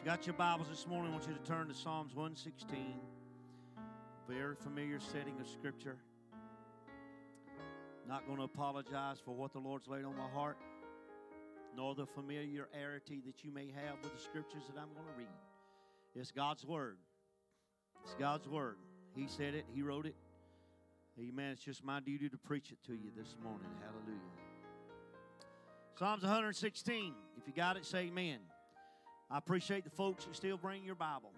you got your Bibles this morning, I want you to turn to Psalms 116. Very familiar setting of Scripture. Not going to apologize for what the Lord's laid on my heart, nor the familiarity that you may have with the Scriptures that I'm going to read. It's God's Word. It's God's Word. He said it, He wrote it. Amen. It's just my duty to preach it to you this morning. Hallelujah. Psalms 116. If you got it, say amen. I appreciate the folks that still bring your Bible.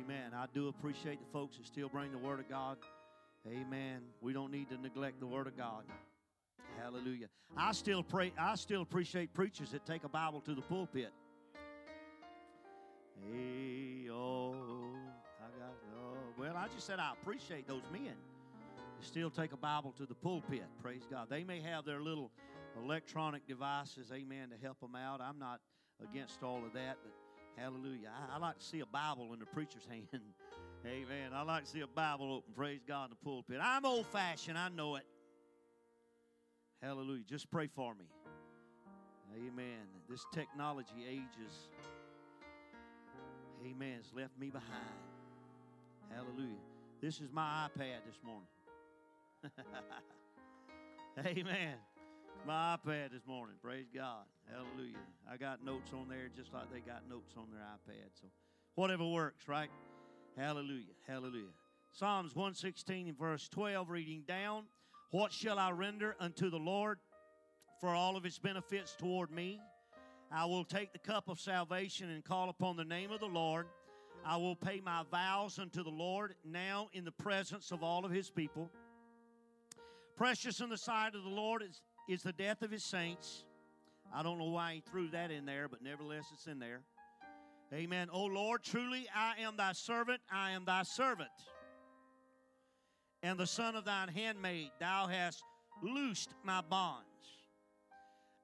Amen. I do appreciate the folks that still bring the Word of God. Amen. We don't need to neglect the Word of God. Hallelujah. I still pray. I still appreciate preachers that take a Bible to the pulpit. Hey, oh, I got. Oh, well, I just said I appreciate those men that still take a Bible to the pulpit. Praise God. They may have their little electronic devices, amen, to help them out. I'm not against all of that, but hallelujah. I, I like to see a Bible in the preacher's hand. amen. I like to see a Bible open, praise God, in the pulpit. I'm old fashioned, I know it. Hallelujah. Just pray for me. Amen. This technology ages, amen, has left me behind. Hallelujah. This is my iPad this morning. amen my iPad this morning. Praise God. Hallelujah. I got notes on there just like they got notes on their iPad. So whatever works, right? Hallelujah. Hallelujah. Psalms 116 and verse 12, reading down. What shall I render unto the Lord for all of his benefits toward me? I will take the cup of salvation and call upon the name of the Lord. I will pay my vows unto the Lord now in the presence of all of his people. Precious in the sight of the Lord is is the death of his saints. I don't know why he threw that in there, but nevertheless it's in there. Amen. Oh Lord, truly I am thy servant, I am thy servant, and the son of thine handmaid. Thou hast loosed my bonds.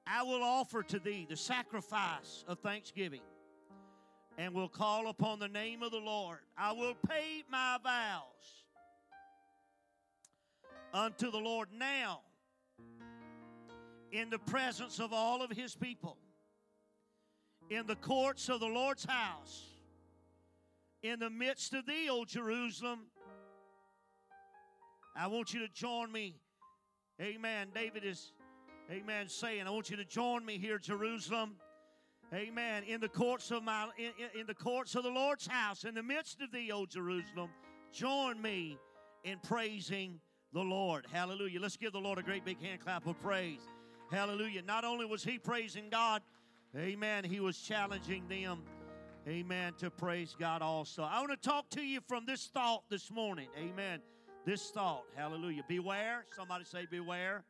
I will offer to thee the sacrifice of thanksgiving and will call upon the name of the Lord. I will pay my vows unto the Lord now in the presence of all of his people, in the courts of the Lord's house, in the midst of thee, O Jerusalem. I want you to join me. Amen. David is, amen, saying, I want you to join me here, Jerusalem. Amen. In the courts of my in, in the courts of the Lord's house, in the midst of thee, O Jerusalem, join me in praising the Lord. Hallelujah. Let's give the Lord a great big hand clap of praise. Hallelujah. Not only was he praising God, amen, he was challenging them, amen, to praise God also. I want to talk to you from this thought this morning, amen. This thought, hallelujah. Beware, somebody say, beware.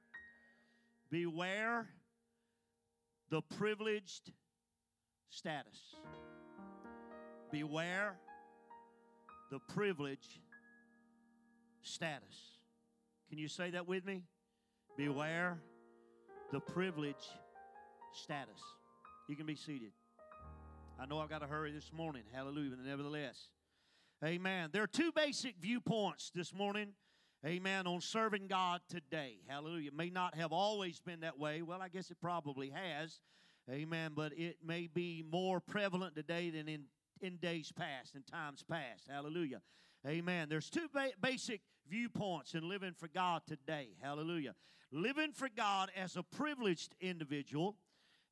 Beware the privileged status. Beware the privilege status. Can you say that with me? Beware the privilege status. You can be seated. I know I've got to hurry this morning. Hallelujah. But nevertheless, amen. There are two basic viewpoints this morning. Amen. On serving God today. Hallelujah. It may not have always been that way. Well, I guess it probably has. Amen. But it may be more prevalent today than in, in days past, in times past. Hallelujah. Amen. There's two ba- basic viewpoints in living for God today. Hallelujah. Living for God as a privileged individual,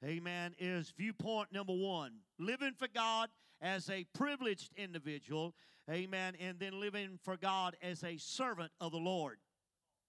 amen, is viewpoint number one. Living for God as a privileged individual, amen, and then living for God as a servant of the Lord.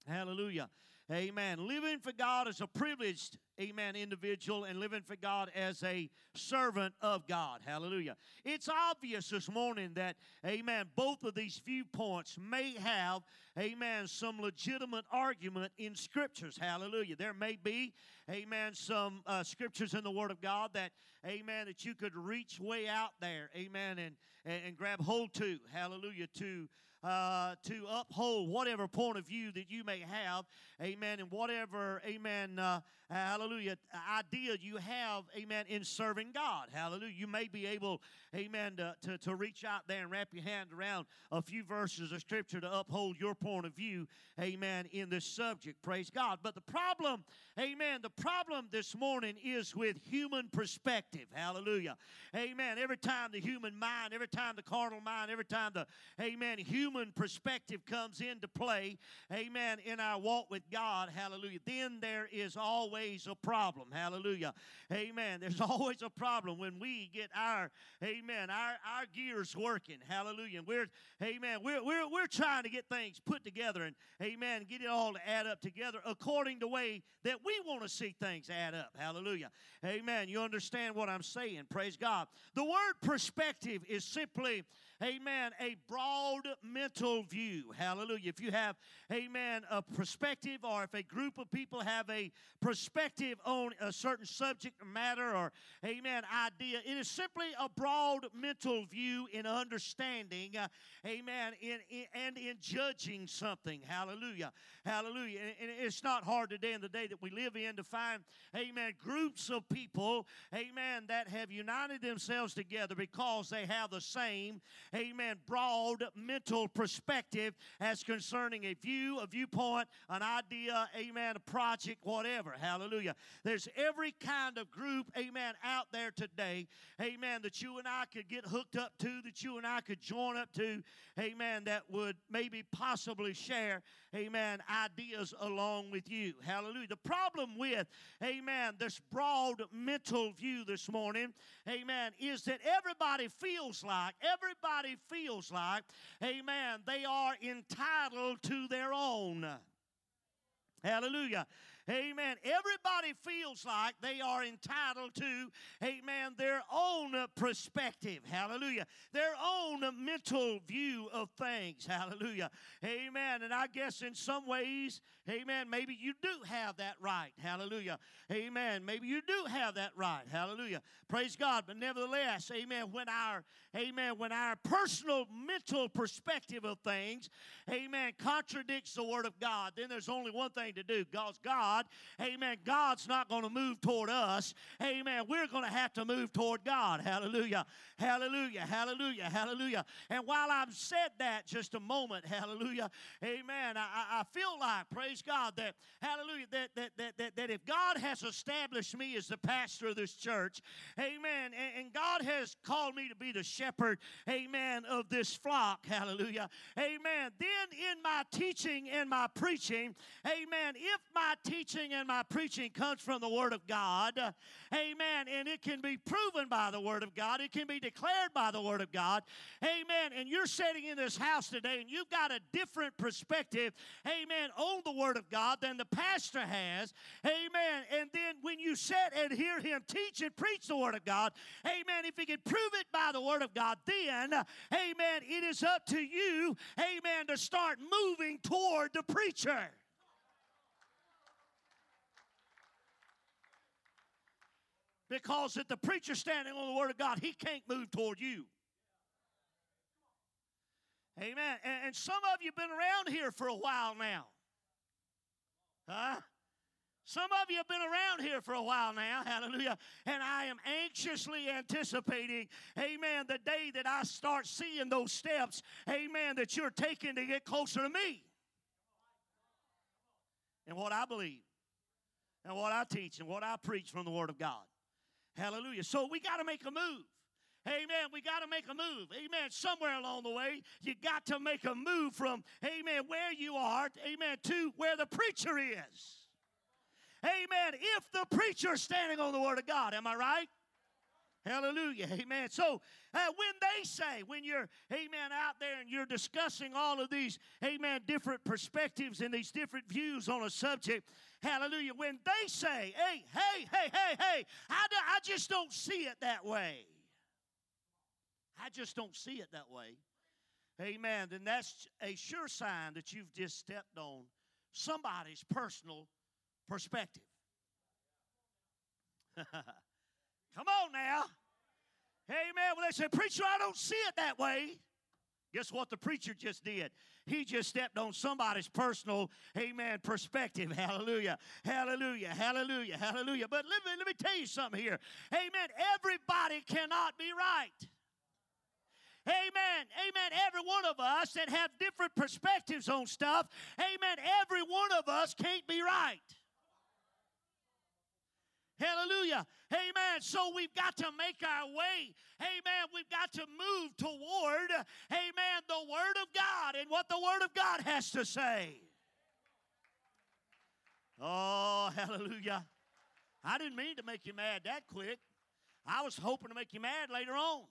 Hallelujah. Amen. Living for God as a privileged, amen, individual and living for God as a servant of God. Hallelujah. It's obvious this morning that, amen, both of these viewpoints may have, amen, some legitimate argument in scriptures. Hallelujah. There may be, amen, some uh, scriptures in the Word of God that, amen, that you could reach way out there, amen, and, and, and grab hold to. Hallelujah. To uh, to uphold whatever point of view that you may have, amen, and whatever, amen, uh, hallelujah, idea you have, amen, in serving God. Hallelujah. You may be able, amen, to, to, to reach out there and wrap your hand around a few verses of Scripture to uphold your point of view, amen, in this subject. Praise God. But the problem, amen, the problem this morning is with human perspective. Hallelujah. Amen. Every time the human mind, every time the carnal mind, every time the, amen, human perspective comes into play, amen, in our walk with God, hallelujah, then there is always a problem. Hallelujah. Amen. There's always a problem when we get our, amen, our, our gears working. Hallelujah. we're, amen, we're, we're, we're trying to get things put together and, amen, get it all to add up together according to way that we want to see things add up. Hallelujah. Amen. You understand what I'm saying. Praise God. The word perspective is simply amen, a broad mental view. Hallelujah. If you have, amen, a perspective, or if a group of people have a perspective on a certain subject matter or, amen, idea, it is simply a broad mental view in understanding, uh, amen, in, in, and in judging something. Hallelujah. Hallelujah. And, and it's not hard today in the day that we live in to find, amen, groups of people, amen, that have united themselves together because they have the same, amen, broad mental perspective as concerning a view, a viewpoint, an idea, amen, a project, whatever. Hallelujah. There's every kind of group, amen, out there today, amen, that you and I could get hooked up to, that you and I could join up to, amen, that would maybe possibly share, amen, ideas along with you. Hallelujah. The problem with, amen, this broad mental view this morning, amen, is that everybody feels like, everybody feels like, amen, they are entitled to their own. Hallelujah. Amen. Everybody feels like they are entitled to, amen, their own perspective. Hallelujah. Their own mental view of things. Hallelujah. Amen. And I guess in some ways, amen, maybe you do have that right. Hallelujah. Amen. Maybe you do have that right. Hallelujah. Praise God. But nevertheless, amen, when our, amen, when our personal mental perspective of things, amen, contradicts the Word of God, then there's only one thing to do. God's God amen, God's not going to move toward us. Amen. We're going to have to move toward God. Hallelujah. Hallelujah. Hallelujah. Hallelujah. And while I've said that just a moment, hallelujah, amen, I, I feel like, praise God, that, hallelujah, that, that, that, that, that if God has established me as the pastor of this church, amen, and, and God has called me to be the shepherd, amen, of this flock, hallelujah, amen, then in my teaching and my preaching, amen, if my teaching teaching and my preaching comes from the Word of God. Amen. And it can be proven by the Word of God, it can be declared by the Word of God. Amen. And you're sitting in this house today and you've got a different perspective, amen, on the Word of God than the pastor has. Amen. And then when you sit and hear him teach and preach the Word of God, amen, if he can prove it by the Word of God, then, amen, it is up to you, amen, to start moving toward the preacher. Because if the preacher's standing on the Word of God, he can't move toward you. Amen. And, and some of you have been around here for a while now. Huh? Some of you have been around here for a while now, hallelujah, and I am anxiously anticipating, amen, the day that I start seeing those steps, amen, that you're taking to get closer to me. And what I believe, and what I teach, and what I preach from the Word of God. Hallelujah. So we got to make a move. Amen. We got to make a move. Amen. Somewhere along the way, you got to make a move from, amen, where you are, amen, to where the preacher is. Amen. If the preacher's standing on the Word of God, am I right? Hallelujah. Amen. So uh, when they say, when you're, amen, out there and you're discussing all of these, amen, different perspectives and these different views on a subject, hallelujah, when they say, hey, hey, hey, hey, hey, I, I just don't see it that way. I just don't see it that way. Amen. Then that's a sure sign that you've just stepped on somebody's personal perspective. Come on now. Amen. Well, they say, Preacher, I don't see it that way. Guess what the preacher just did? He just stepped on somebody's personal, amen, perspective. Hallelujah. Hallelujah. Hallelujah. Hallelujah. But let me, let me tell you something here. Amen. Everybody cannot be right. Amen. Amen. Every one of us that have different perspectives on stuff, amen. Every one of us can't be right. Hallelujah. Amen. So we've got to make our way. Amen. We've got to move toward, amen, the Word of God and what the Word of God has to say. Oh, hallelujah. I didn't mean to make you mad that quick. I was hoping to make you mad later on.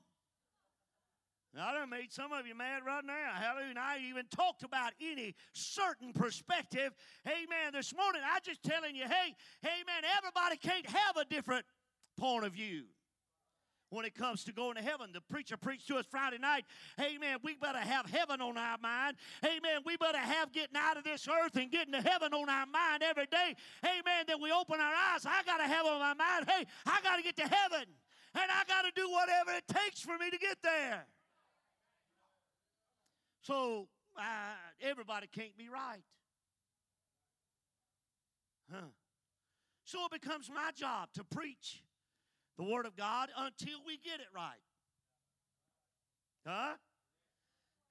I don't made some of you mad right now. Hallelujah. And I even talked about any certain perspective. Amen. This morning, I just telling you, hey, amen, everybody can't have a different point of view when it comes to going to heaven. The preacher preached to us Friday night. Amen. We better have heaven on our mind. Amen. We better have getting out of this earth and getting to heaven on our mind every day. Amen. That we open our eyes. I got to have on my mind. Hey, I got to get to heaven. And I got to do whatever it takes for me to get there. So uh, everybody can't be right. Huh. So it becomes my job to preach the Word of God until we get it right. Huh?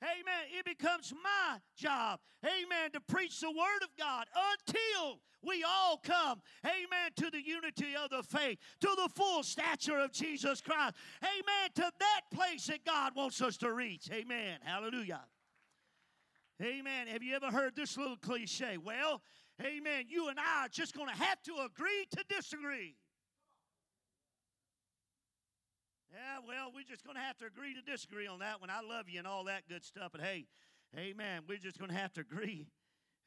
Amen. It becomes my job, amen, to preach the Word of God until we all come, amen, to the unity of the faith, to the full stature of Jesus Christ. Amen. To that place that God wants us to reach. Amen. Hallelujah. Amen. Have you ever heard this little cliche? Well, amen, you and I are just going to have to agree to disagree. Yeah, well, we're just going to have to agree to disagree on that one. I love you and all that good stuff, but hey, amen, we're just going to have to agree,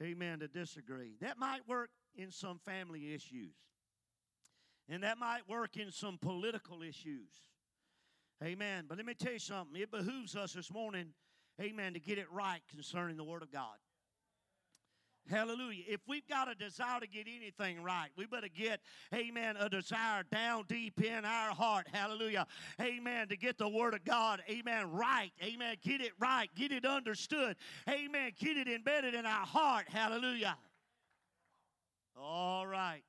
amen, to disagree. That might work in some family issues, and that might work in some political issues. Amen. But let me tell you something. It behooves us this morning amen, to get it right concerning the Word of God. Hallelujah. If we've got a desire to get anything right, we better get, amen, a desire down deep in our heart. Hallelujah. Amen. To get the Word of God, amen, right. Amen. Get it right. Get it understood. Amen. Get it embedded in our heart. Hallelujah. All right.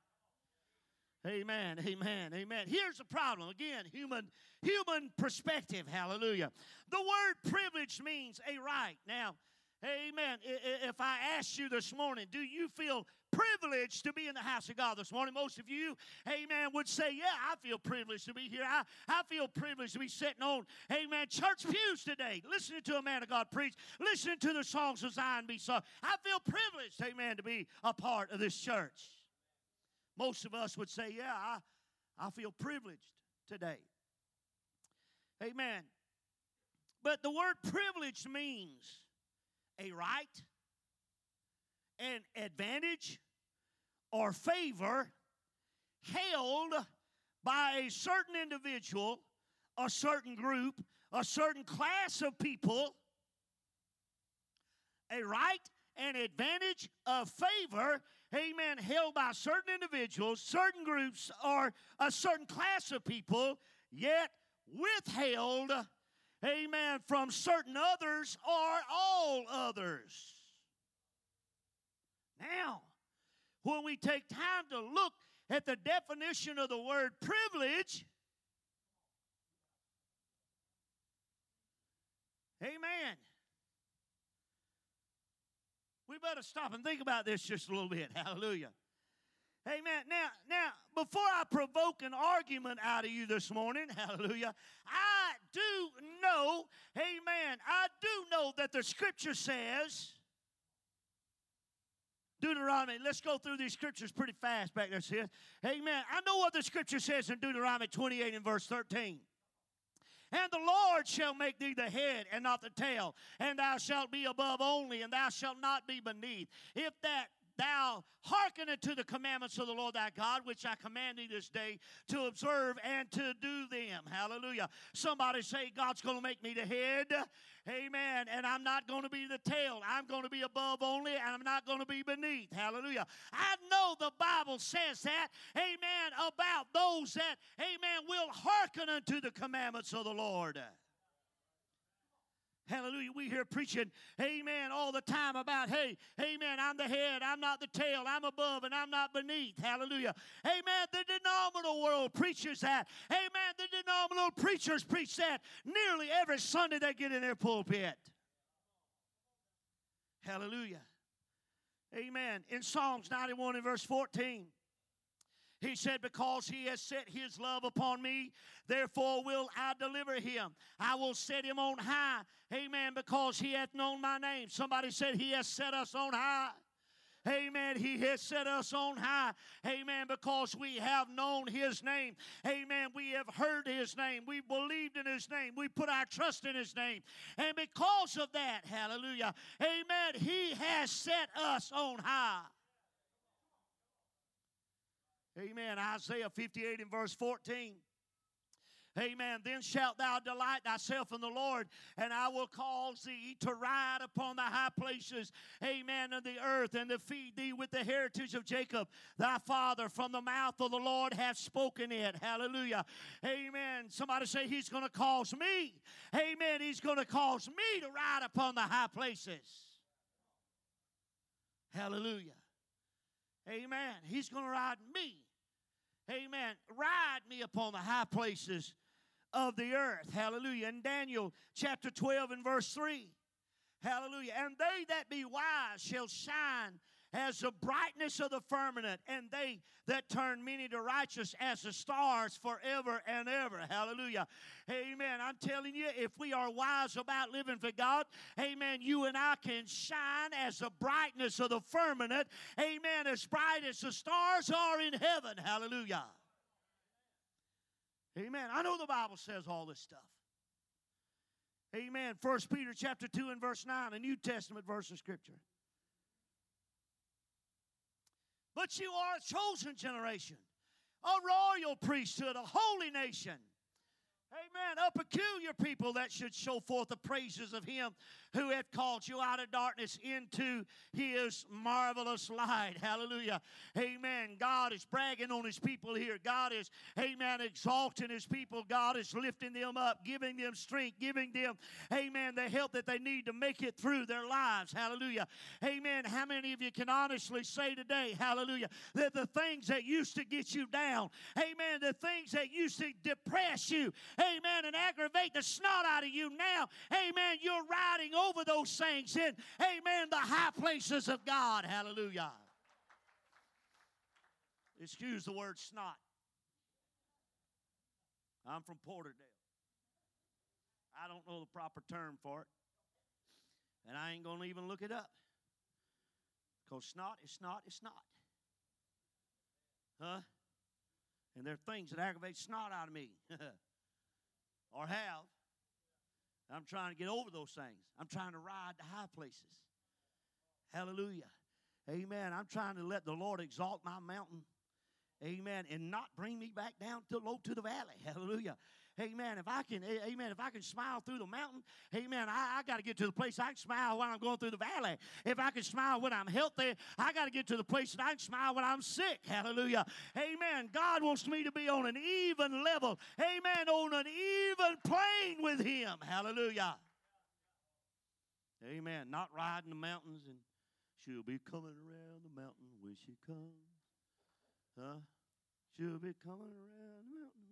Amen. Amen. Amen. Here's the problem. Again, human human perspective. Hallelujah. The word privilege means a right. Now, amen. If I asked you this morning, do you feel privileged to be in the house of God this morning? Most of you, amen, would say, Yeah, I feel privileged to be here. I, I feel privileged to be sitting on, amen, church pews today, listening to a man of God preach, listening to the songs of Zion be sung. I feel privileged, amen, to be a part of this church. Most of us would say, Yeah, I, I feel privileged today. Amen. But the word privilege means a right, an advantage, or favor held by a certain individual, a certain group, a certain class of people. A right, an advantage, of favor, amen, held by certain individuals, certain groups, or a certain class of people, yet withheld, amen, from certain others or all others. Now, when we take time to look at the definition of the word privilege, amen. We better stop and think about this just a little bit. Hallelujah. Amen. Now, now, before I provoke an argument out of you this morning, hallelujah, I do know, amen, I do know that the scripture says, Deuteronomy, let's go through these scriptures pretty fast back there, sis. Amen. I know what the scripture says in Deuteronomy 28 and verse 13. And the Lord shall make thee the head and not the tail, and thou shalt be above only, and thou shalt not be beneath. If that thou hearken unto the commandments of the Lord thy God, which I command thee this day to observe and to do them. Hallelujah. Somebody say, God's going to make me the head. Amen. And I'm not going to be the tail. I'm going to be above only, and I'm not going to be beneath. Hallelujah. I know the Bible says that. Amen. About those that, amen, will hearken unto the commandments of the Lord. Hallelujah. We hear preaching, amen, all the time about, hey, amen, I'm the head, I'm not the tail, I'm above and I'm not beneath. Hallelujah. Amen. The denominational world preaches that. Amen. The denominational preachers preach that nearly every Sunday they get in their pulpit. Hallelujah. Amen. In Psalms 91 and verse 14. He said, Because he has set his love upon me, therefore will I deliver him. I will set him on high. Amen. Because he hath known my name. Somebody said, He has set us on high. Amen. He has set us on high. Amen. Because we have known His name. Amen. We have heard His name. We believed in His name. We put our trust in His name. And because of that, hallelujah. Amen. He has set us on high. Amen. Isaiah 58 and verse 14. Amen. Then shalt thou delight thyself in the Lord, and I will cause thee to ride upon the high places, amen, of the earth, and to feed thee with the heritage of Jacob, thy father. From the mouth of the Lord hath spoken it. Hallelujah. Amen. Somebody say, He's going to cause me. Amen. He's going to cause me to ride upon the high places. Hallelujah. Amen. He's going to ride me. Amen. Ride me upon the high places of the earth. Hallelujah. In Daniel chapter 12 and verse 3. Hallelujah. And they that be wise shall shine as the brightness of the firmament, and they that turn many to righteous as the stars forever and ever. Hallelujah. Amen. I'm telling you, if we are wise about living for God, amen, you and I can shine as the brightness of the firmament. Amen. As bright as the stars are in heaven. Hallelujah. Amen. I know the Bible says all this stuff. Amen. First Peter chapter 2 and verse 9, a New Testament verse of Scripture. But you are a chosen generation, a royal priesthood, a holy nation Amen. A peculiar people that should show forth the praises of Him who hath called you out of darkness into His marvelous light. Hallelujah. Amen. God is bragging on His people here. God is, amen, exalting His people. God is lifting them up, giving them strength, giving them, amen, the help that they need to make it through their lives. Hallelujah. Amen. How many of you can honestly say today, hallelujah, that the things that used to get you down, amen, the things that used to depress you, amen, and aggravate the snot out of you now, amen, you're riding over those things in, amen, the high places of God. Hallelujah. Excuse the word snot. I'm from Porterdale. I don't know the proper term for it. And I ain't going to even look it up. Because snot is snot is snot. Huh? And there are things that aggravate snot out of me. or have. I'm trying to get over those things. I'm trying to ride the high places. Hallelujah. Amen. I'm trying to let the Lord exalt my mountain. Amen. And not bring me back down to low to the valley. Hallelujah. Amen. If I can, amen, if I can smile through the mountain, amen, I, I got to get to the place I can smile when I'm going through the valley. If I can smile when I'm healthy, I got to get to the place that I can smile when I'm sick. Hallelujah. Amen. God wants me to be on an even level. Amen. On an even plane with Him. Hallelujah. Amen. Not riding the mountains and she'll be coming around the mountain when she comes. Huh? She'll be coming around the mountain.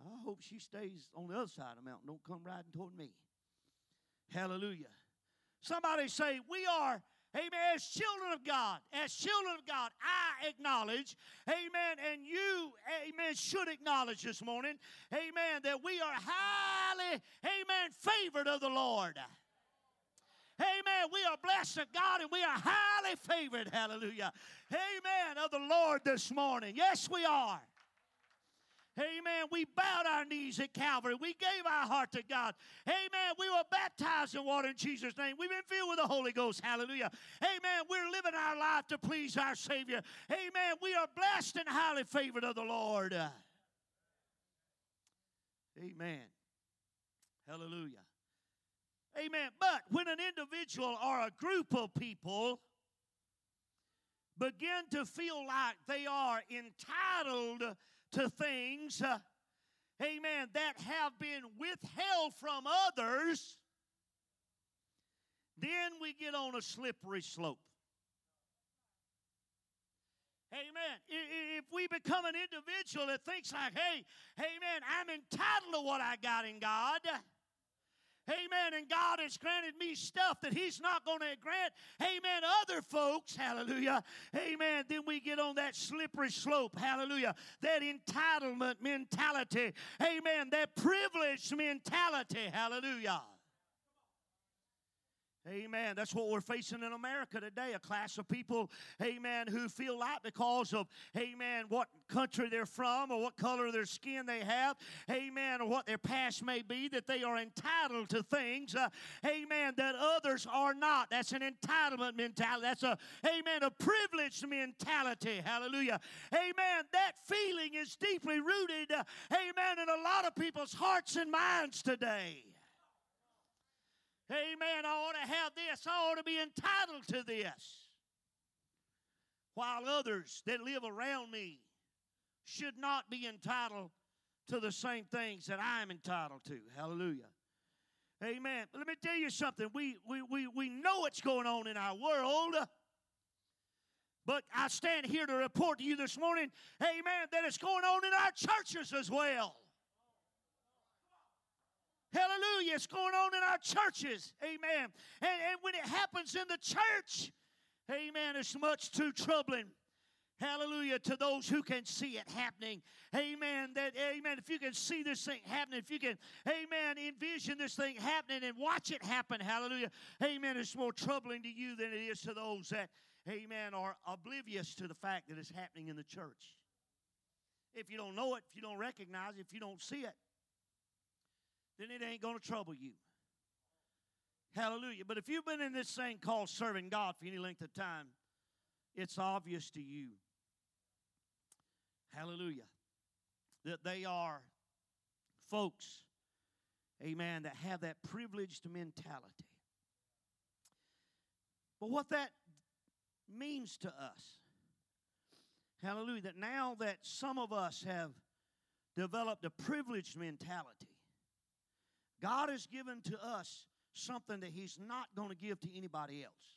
I hope she stays on the other side of the mountain. Don't come riding toward me. Hallelujah. Somebody say, We are, amen, as children of God, as children of God, I acknowledge, amen, and you, amen, should acknowledge this morning, amen, that we are highly, amen, favored of the Lord. Amen. We are blessed of God and we are highly favored. Hallelujah. Amen. Of the Lord this morning. Yes, we are. Amen. We bowed our knees at Calvary. We gave our heart to God. Amen. We were baptized in water in Jesus' name. We've been filled with the Holy Ghost. Hallelujah. Amen. We're living our life to please our Savior. Amen. We are blessed and highly favored of the Lord. Amen. Hallelujah. Amen. But when an individual or a group of people begin to feel like they are entitled to things, uh, amen, that have been withheld from others, then we get on a slippery slope. Amen. If we become an individual that thinks like, hey, amen, I'm entitled to what I got in God. Amen. And God has granted me stuff that He's not going to grant. Amen. Other folks, hallelujah. Amen. Then we get on that slippery slope, hallelujah. That entitlement mentality. Amen. That privileged mentality, hallelujah. Amen. That's what we're facing in America today. A class of people, amen, who feel like because of, amen, what country they're from or what color of their skin they have, amen, or what their past may be, that they are entitled to things, uh, amen, that others are not. That's an entitlement mentality. That's a, amen, a privileged mentality. Hallelujah. Amen. That feeling is deeply rooted, uh, amen, in a lot of people's hearts and minds today. Amen. I ought to have this. I ought to be entitled to this. While others that live around me should not be entitled to the same things that I'm entitled to. Hallelujah. Amen. But let me tell you something. We, we, we, we know what's going on in our world. But I stand here to report to you this morning, amen, that it's going on in our churches as well. Hallelujah. It's going on in our churches. Amen. And, and when it happens in the church, amen, it's much too troubling. Hallelujah to those who can see it happening. Amen. That amen. If you can see this thing happening, if you can, amen, envision this thing happening and watch it happen, hallelujah. Amen. It's more troubling to you than it is to those that, amen, are oblivious to the fact that it's happening in the church. If you don't know it, if you don't recognize it, if you don't see it, then it ain't going to trouble you. Hallelujah. But if you've been in this thing called serving God for any length of time, it's obvious to you. Hallelujah. That they are folks, amen, that have that privileged mentality. But what that means to us, hallelujah, that now that some of us have developed a privileged mentality, God has given to us something that He's not going to give to anybody else.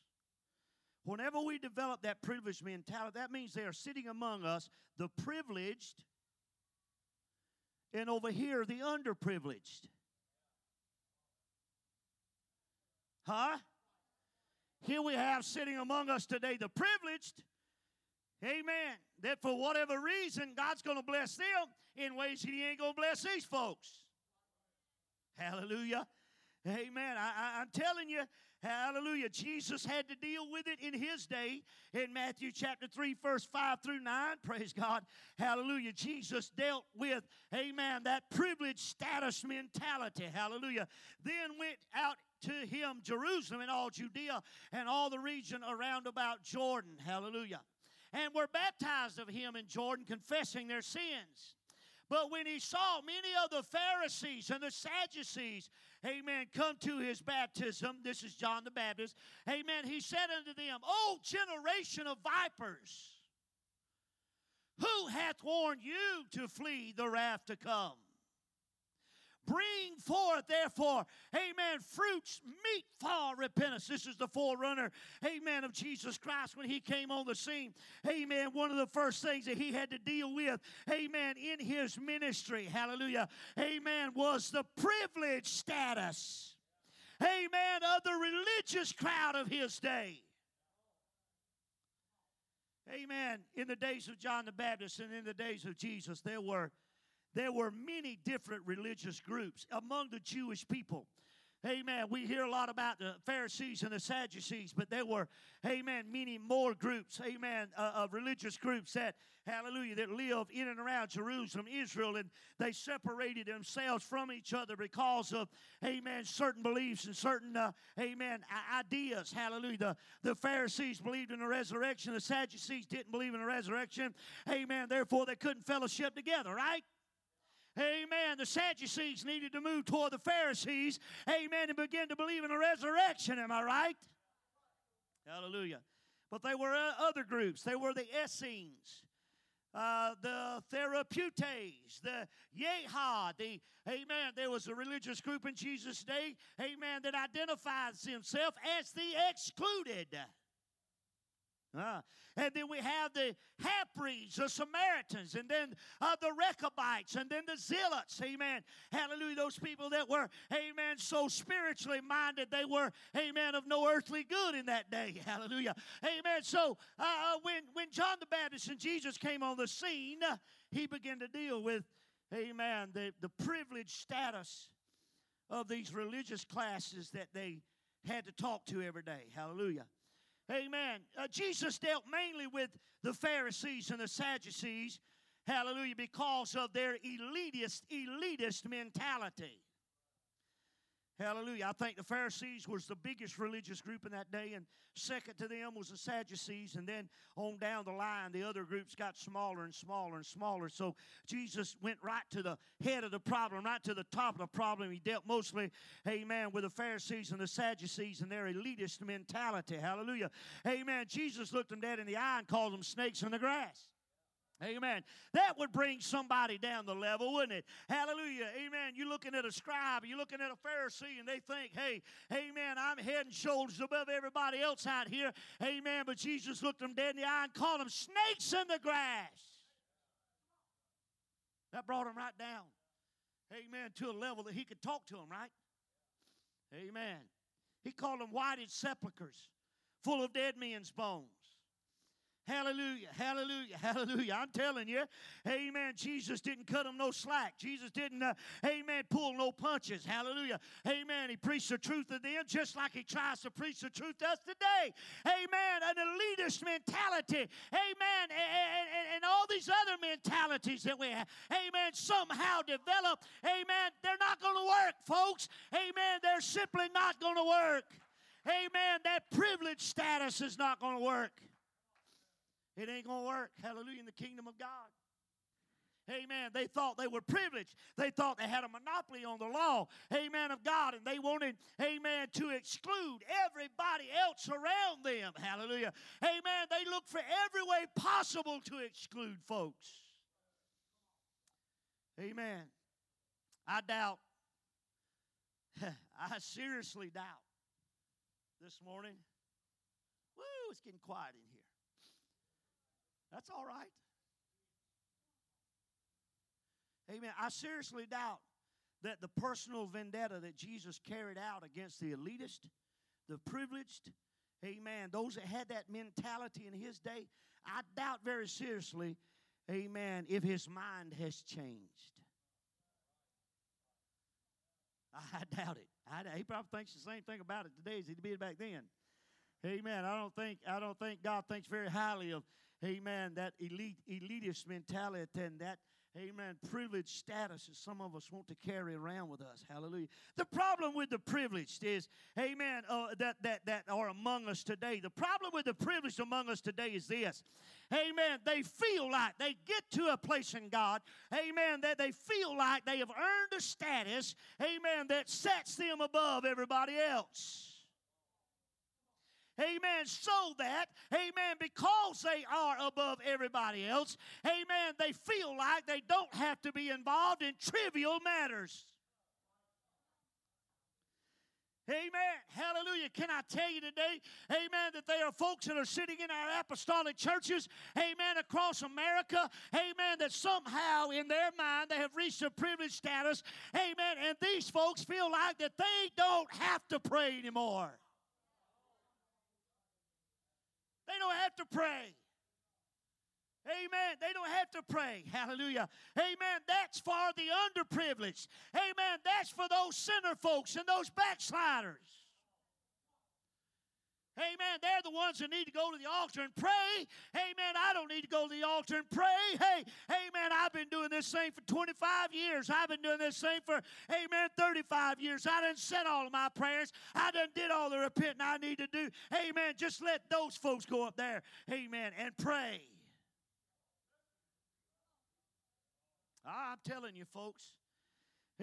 Whenever we develop that privileged mentality, that means they are sitting among us, the privileged, and over here, the underprivileged. Huh? Here we have sitting among us today the privileged. Amen. That for whatever reason, God's going to bless them in ways He ain't going to bless these folks. Hallelujah. Amen. I, am telling you, hallelujah. Jesus had to deal with it in his day in Matthew chapter 3, verse 5 through 9. Praise God. Hallelujah. Jesus dealt with, amen, that privileged status mentality. Hallelujah. Then went out to him Jerusalem and all Judea and all the region around about Jordan. Hallelujah. And were baptized of him in Jordan, confessing their sins. But when he saw many of the Pharisees and the Sadducees, amen, come to his baptism, this is John the Baptist, amen, he said unto them, O generation of vipers, who hath warned you to flee the wrath to come? Bring forth, therefore, amen, fruits meet for repentance. This is the forerunner, amen, of Jesus Christ when he came on the scene. Amen. One of the first things that he had to deal with, amen, in his ministry, hallelujah, amen, was the privileged status, amen, of the religious crowd of his day. Amen. In the days of John the Baptist and in the days of Jesus, there were there were many different religious groups among the Jewish people. Amen. We hear a lot about the Pharisees and the Sadducees, but there were, amen, many more groups, amen, uh, of religious groups that, hallelujah, that live in and around Jerusalem, Israel, and they separated themselves from each other because of, amen, certain beliefs and certain, uh, amen, ideas. Hallelujah. The, the Pharisees believed in the resurrection, the Sadducees didn't believe in the resurrection. Amen. Therefore, they couldn't fellowship together, right? Amen. The Sadducees needed to move toward the Pharisees. Amen. And begin to believe in the resurrection. Am I right? Hallelujah. But they were uh, other groups. They were the Essenes. uh, the Therapeutes, the Yeha, the Amen. There was a religious group in Jesus' day, Amen, that identifies himself as the excluded. Uh, and then we have the Hapri's, the Samaritans, and then uh, the Rechabites, and then the Zealots. Amen. Hallelujah. Those people that were, amen, so spiritually minded, they were, amen, of no earthly good in that day. Hallelujah. Amen. So uh, uh when, when John the Baptist and Jesus came on the scene, he began to deal with, amen, the, the privileged status of these religious classes that they had to talk to every day. Hallelujah. Amen. Uh, Jesus dealt mainly with the Pharisees and the Sadducees, hallelujah, because of their elitist, elitist mentality. Hallelujah. I think the Pharisees was the biggest religious group in that day, and second to them was the Sadducees, and then on down the line, the other groups got smaller and smaller and smaller. So Jesus went right to the head of the problem, right to the top of the problem. He dealt mostly, amen, with the Pharisees and the Sadducees and their elitist mentality. Hallelujah. Amen. Jesus looked them dead in the eye and called them snakes in the grass. Amen. That would bring somebody down the level, wouldn't it? Hallelujah. Amen. You're looking at a scribe, you're looking at a Pharisee, and they think, hey, amen, I'm head and shoulders above everybody else out here. Amen. But Jesus looked them dead in the eye and called them snakes in the grass. That brought them right down. Amen. To a level that he could talk to them, right? Amen. He called them whited sepulchres, full of dead men's bones. Hallelujah, hallelujah, hallelujah. I'm telling you, amen. Jesus didn't cut them no slack. Jesus didn't, uh, amen, pull no punches. Hallelujah, amen. He preached the truth to them just like he tries to preach the truth to us today. Amen. An elitist mentality, amen, and, and, and all these other mentalities that we have, amen, somehow develop, amen. They're not going to work, folks. Amen. They're simply not going to work. Amen. That privilege status is not going to work. It ain't going to work. Hallelujah in the kingdom of God. Amen. They thought they were privileged. They thought they had a monopoly on the law. Amen. Of God. And they wanted, amen, to exclude everybody else around them. Hallelujah. Amen. They looked for every way possible to exclude folks. Amen. I doubt, I seriously doubt this morning. Woo, it's getting quiet in here. That's all right. Amen. I seriously doubt that the personal vendetta that Jesus carried out against the elitist, the privileged, amen, those that had that mentality in his day, I doubt very seriously, amen, if his mind has changed. I doubt it. I, he probably thinks the same thing about it today as he did back then. Amen. I don't think I don't think God thinks very highly of amen, that elite, elitist mentality and that, amen, privileged status that some of us want to carry around with us. Hallelujah. The problem with the privileged is, amen, uh, that, that, that are among us today. The problem with the privileged among us today is this. Amen. They feel like they get to a place in God, amen, that they feel like they have earned a status, amen, that sets them above everybody else. Amen. So that, amen, because they are above everybody else, amen, they feel like they don't have to be involved in trivial matters. Amen. Hallelujah. Can I tell you today, amen, that there are folks that are sitting in our apostolic churches, amen, across America, amen, that somehow in their mind they have reached a privileged status, amen, and these folks feel like that they don't have to pray anymore. They don't have to pray. Amen. They don't have to pray. Hallelujah. Amen. That's for the underprivileged. Amen. That's for those sinner folks and those backsliders. Amen. They're the ones that need to go to the altar and pray. Amen. I don't need to go to the altar and pray. Hey, amen. I've been doing this thing for 25 years. I've been doing this thing for, amen, 35 years. I done said all of my prayers. I done did all the repenting I need to do. Amen. Just let those folks go up there. Amen. And pray. Ah, I'm telling you, folks.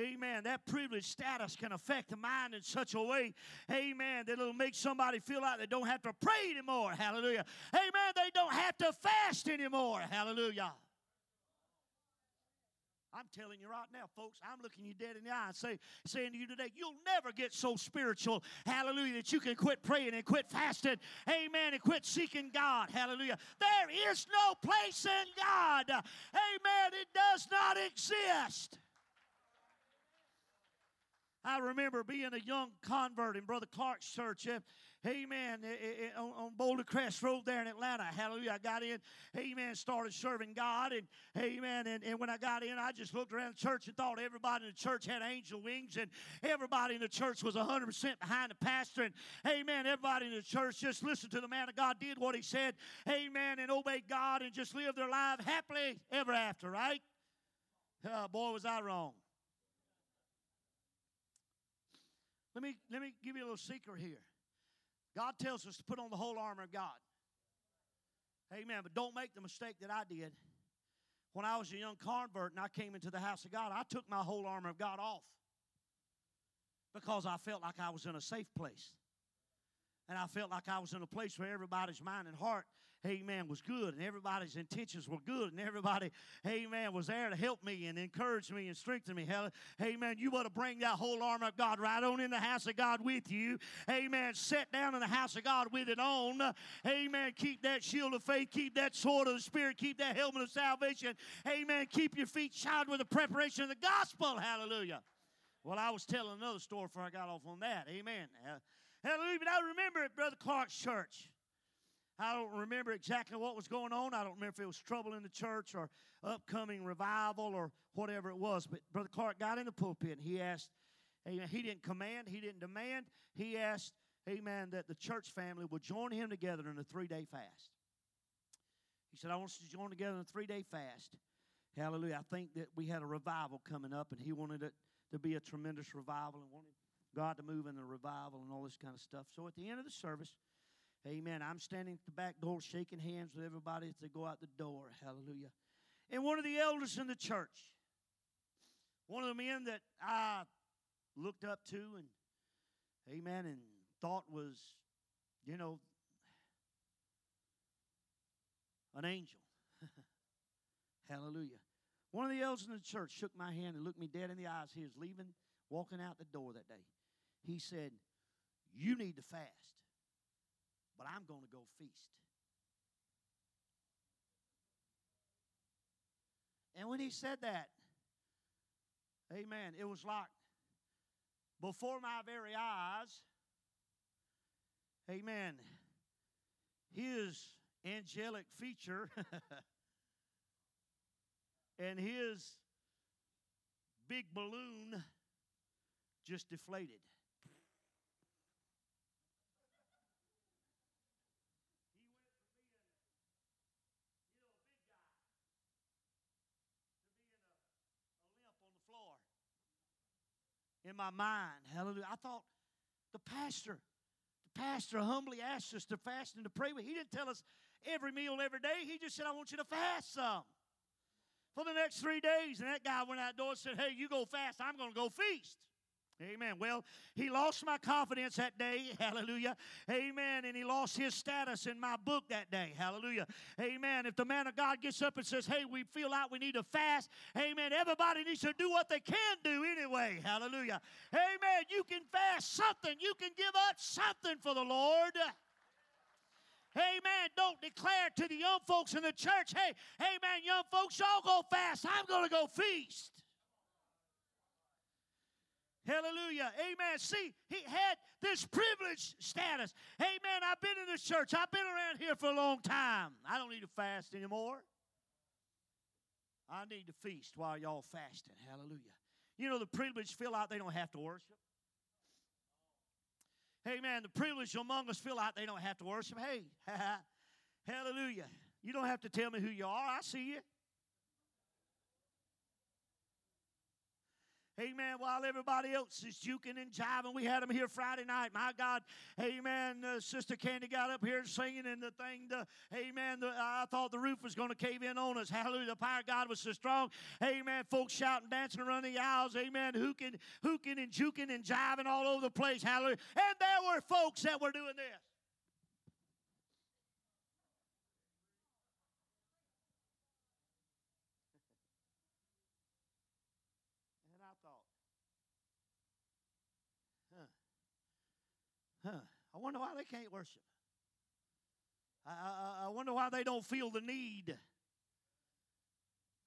Amen. That privileged status can affect the mind in such a way, amen, that it'll make somebody feel like they don't have to pray anymore. Hallelujah. Amen. They don't have to fast anymore. Hallelujah. I'm telling you right now, folks, I'm looking you dead in the eye and say, saying to you today, you'll never get so spiritual, hallelujah, that you can quit praying and quit fasting, amen, and quit seeking God, hallelujah. There is no place in God, amen, it does not exist. I remember being a young convert in Brother Clark's church. Amen. Eh, eh, eh, on, on Boulder Crest Road there in Atlanta. Hallelujah. I got in. Amen. Started serving God. And amen. And, and when I got in, I just looked around the church and thought everybody in the church had angel wings. And everybody in the church was 100% behind the pastor. And amen. Everybody in the church just listened to the man of God, did what he said. Amen. And obeyed God and just lived their life happily ever after, right? Uh, boy, was I wrong. Let me, let me give you a little secret here. God tells us to put on the whole armor of God. Amen. But don't make the mistake that I did. When I was a young convert and I came into the house of God, I took my whole armor of God off because I felt like I was in a safe place. And I felt like I was in a place where everybody's mind and heart amen, was good and everybody's intentions were good and everybody, amen, was there to help me and encourage me and strengthen me. Amen. You want to bring that whole armor of God right on in the house of God with you. Amen. Sit down in the house of God with it on. Amen. Keep that shield of faith, keep that sword of the Spirit, keep that helmet of salvation. Amen. Keep your feet shod with the preparation of the gospel. Hallelujah. Well, I was telling another story before I got off on that. Amen. Hallelujah. But I remember at Brother Clark's church. I don't remember exactly what was going on. I don't remember if it was trouble in the church or upcoming revival or whatever it was. But Brother Clark got in the pulpit and he asked, Amen. He didn't command, he didn't demand. He asked, Amen, that the church family would join him together in a three day fast. He said, I want us to join together in a three day fast. Hallelujah. I think that we had a revival coming up and he wanted it to be a tremendous revival and wanted God to move in the revival and all this kind of stuff. So at the end of the service, Amen. I'm standing at the back door shaking hands with everybody as they go out the door. Hallelujah. And one of the elders in the church, one of the men that I looked up to and, amen, and thought was, you know, an angel. Hallelujah. One of the elders in the church shook my hand and looked me dead in the eyes. He was leaving, walking out the door that day. He said, You need to fast but I'm going to go feast. And when he said that, amen, it was like before my very eyes, amen, his angelic feature and his big balloon just deflated. In my mind. Hallelujah. I thought the pastor, the pastor humbly asked us to fast and to pray. But he didn't tell us every meal every day. He just said, I want you to fast some for the next three days. And that guy went out door and said, Hey, you go fast. I'm going to go feast. Amen. Well, he lost my confidence that day. Hallelujah. Amen. And he lost his status in my book that day. Hallelujah. Amen. If the man of God gets up and says, Hey, we feel like we need to fast, amen. Everybody needs to do what they can do anyway. Hallelujah. Amen. You can fast something, you can give up something for the Lord. Amen. Don't declare to the young folks in the church, hey, amen, young folks, y'all go fast. I'm going to go feast. Hallelujah. Amen. See, he had this privileged status. Amen. I've been in this church. I've been around here for a long time. I don't need to fast anymore. I need to feast while y'all fasting. Hallelujah. You know, the privileged feel like they don't have to worship. Amen. The privileged among us feel like they don't have to worship. Hey, hallelujah. You don't have to tell me who you are. I see you. Amen. While everybody else is juking and jiving, we had them here Friday night. My God, Amen. Uh, Sister Candy got up here singing, and the thing, the, Amen. The, I thought the roof was going to cave in on us. Hallelujah. The power of God was so strong. Amen. Folks shouting, dancing around the aisles. Amen. Hooking, hooking, and juking and jiving all over the place. Hallelujah. And there were folks that were doing this. Huh. I wonder why they can't worship. I, I, I wonder why they don't feel the need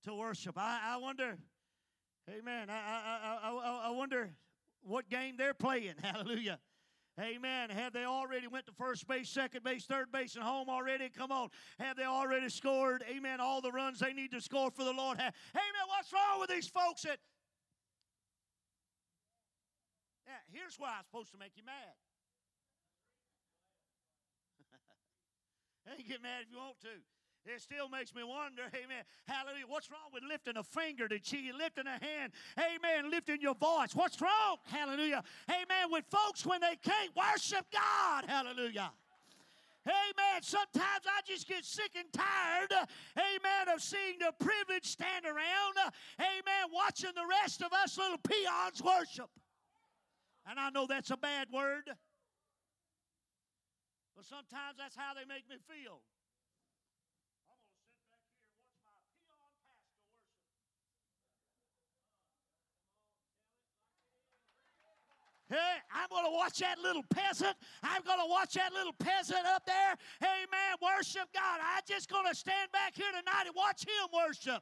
to worship. I, I wonder, amen, I, I, I, I wonder what game they're playing. Hallelujah. Amen. Have they already went to first base, second base, third base, and home already? Come on. Have they already scored? Amen. All the runs they need to score for the Lord. Amen. What's wrong with these folks that? Here's why I'm supposed to make you mad. hey, get mad if you want to. It still makes me wonder, amen. Hallelujah. What's wrong with lifting a finger to cheat, lifting a hand, amen, lifting your voice? What's wrong? Hallelujah. Amen. With folks when they can't worship God. Hallelujah. Amen. Sometimes I just get sick and tired, amen, of seeing the privileged stand around, amen, watching the rest of us little peons worship. And I know that's a bad word, but sometimes that's how they make me feel. I'm going to sit back here and watch my peon pastor worship. Hey, I'm going to watch that little peasant. I'm going to watch that little peasant up there. Hey, man, Worship God. I'm just going to stand back here tonight and watch him worship.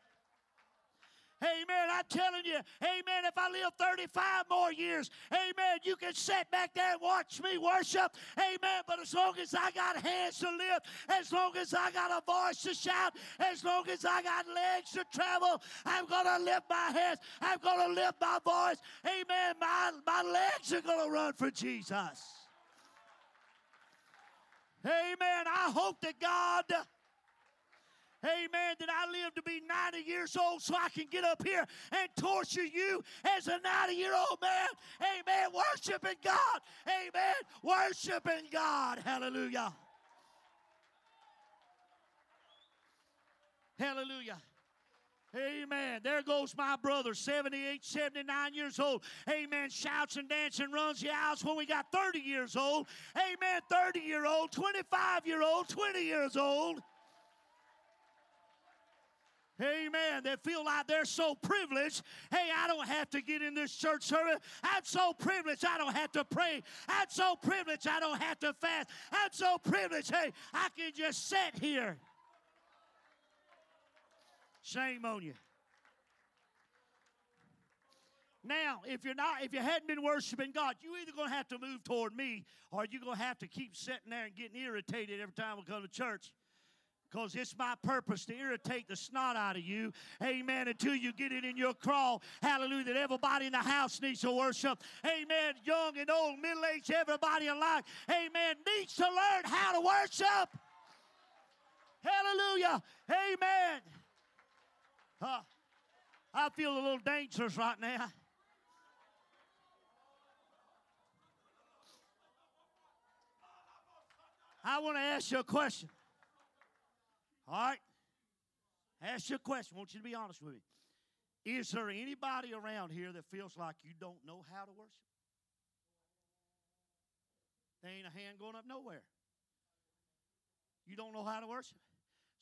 Amen. I'm telling you, amen. If I live 35 more years, amen, you can sit back there and watch me worship. Amen. But as long as I got hands to lift, as long as I got a voice to shout, as long as I got legs to travel, I'm going to lift my hands. I'm going to lift my voice. Amen. My, my legs are going to run for Jesus. Amen. I hope that God Amen. That I live to be 90 years old so I can get up here and torture you as a 90 year old man. Amen. Worshiping God. Amen. Worshiping God. Hallelujah. Hallelujah. Amen. There goes my brother, 78, 79 years old. Amen. Shouts and dances and runs the aisles when we got 30 years old. Amen. 30 year old, 25 year old, 20 years old. Amen. That feel like they're so privileged. Hey, I don't have to get in this church service. I'm so privileged I don't have to pray. I'm so privileged I don't have to fast. I'm so privileged. Hey, I can just sit here. Shame on you. Now, if you're not, if you hadn't been worshiping God, you either gonna have to move toward me, or you're gonna have to keep sitting there and getting irritated every time we come to church because it's my purpose to irritate the snot out of you. Amen. Until you get it in your crawl. Hallelujah. That everybody in the house needs to worship. Amen. Young and old, middle aged, everybody alike. Amen. Needs to learn how to worship. Hallelujah. Amen. Uh, I feel a little dangerous right now. I want to ask you a question. All right? Ask you a question. I want you to be honest with me. Is there anybody around here that feels like you don't know how to worship? There ain't a hand going up nowhere. You don't know how to worship?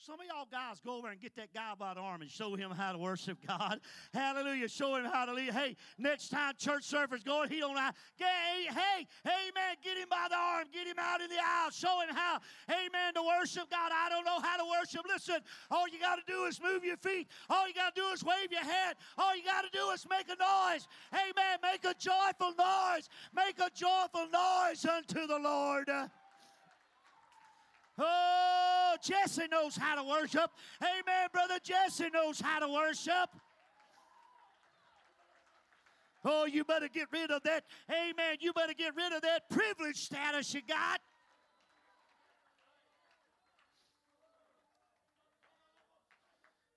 Some of y'all guys go over and get that guy by the arm and show him how to worship God. Hallelujah. Show him how to lead. Hey, next time church service going, he don't know. Hey, hey, amen. Get him by the arm. Get him out in the aisle. Show him how, hey, amen, to worship God. I don't know how to worship. Listen, all you got to do is move your feet. All you got to do is wave your hand. All you got to do is make a noise. Hey, Amen. Make a joyful noise. Make a joyful noise unto the Lord. Oh, Jesse knows how to worship. Amen, brother Jesse knows how to worship. Oh, you better get rid of that. Amen. You better get rid of that privilege status you got.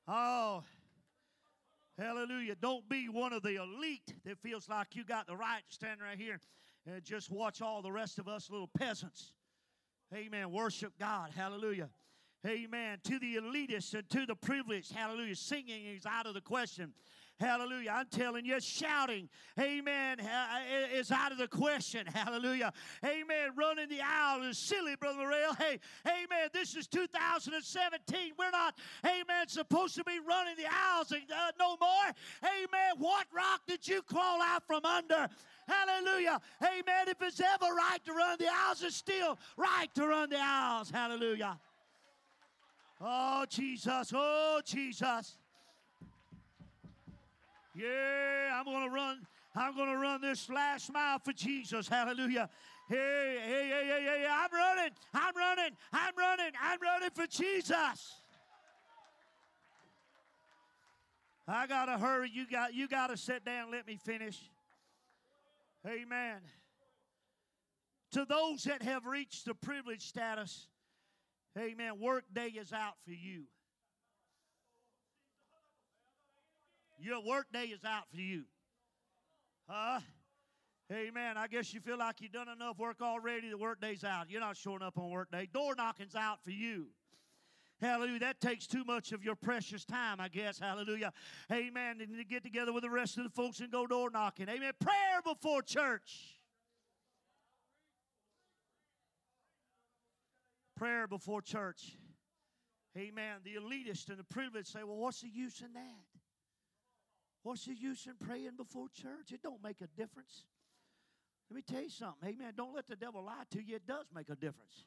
Oh, hallelujah. Don't be one of the elite that feels like you got the right to stand right here and just watch all the rest of us little peasants. Amen. Worship God. Hallelujah. Amen. To the elitists and to the privileged. Hallelujah. Singing is out of the question. Hallelujah. I'm telling you, shouting, amen, is out of the question. Hallelujah. Amen. Running the aisle is silly, Brother Morrell. Hey, amen. This is 2017. We're not, amen, supposed to be running the aisles uh, no more. Amen. What rock did you crawl out from under? Hallelujah. Amen. If it's ever right to run the aisles, it's still right to run the aisles. Hallelujah. Oh, Jesus. Oh, Jesus. Yeah, I'm going to run. I'm going to run this last mile for Jesus. Hallelujah. Hey, hey, hey, hey, hey, I'm running. I'm running. I'm running. I'm running for Jesus. I got to hurry. You got you got to sit down. Let me finish. Amen. To those that have reached the privileged status, amen, work day is out for you. Your work day is out for you. Huh? Amen. I guess you feel like you've done enough work already. The work day's out. You're not showing up on work day. Door knocking's out for you. Hallelujah. That takes too much of your precious time, I guess. Hallelujah. Amen. And to get together with the rest of the folks and go door knocking. Amen. Prayer before church. Prayer before church. Amen. The elitist and the privileged say, well, what's the use in that? What's the use in praying before church? It don't make a difference. Let me tell you something. Amen. Don't let the devil lie to you. It does make a difference.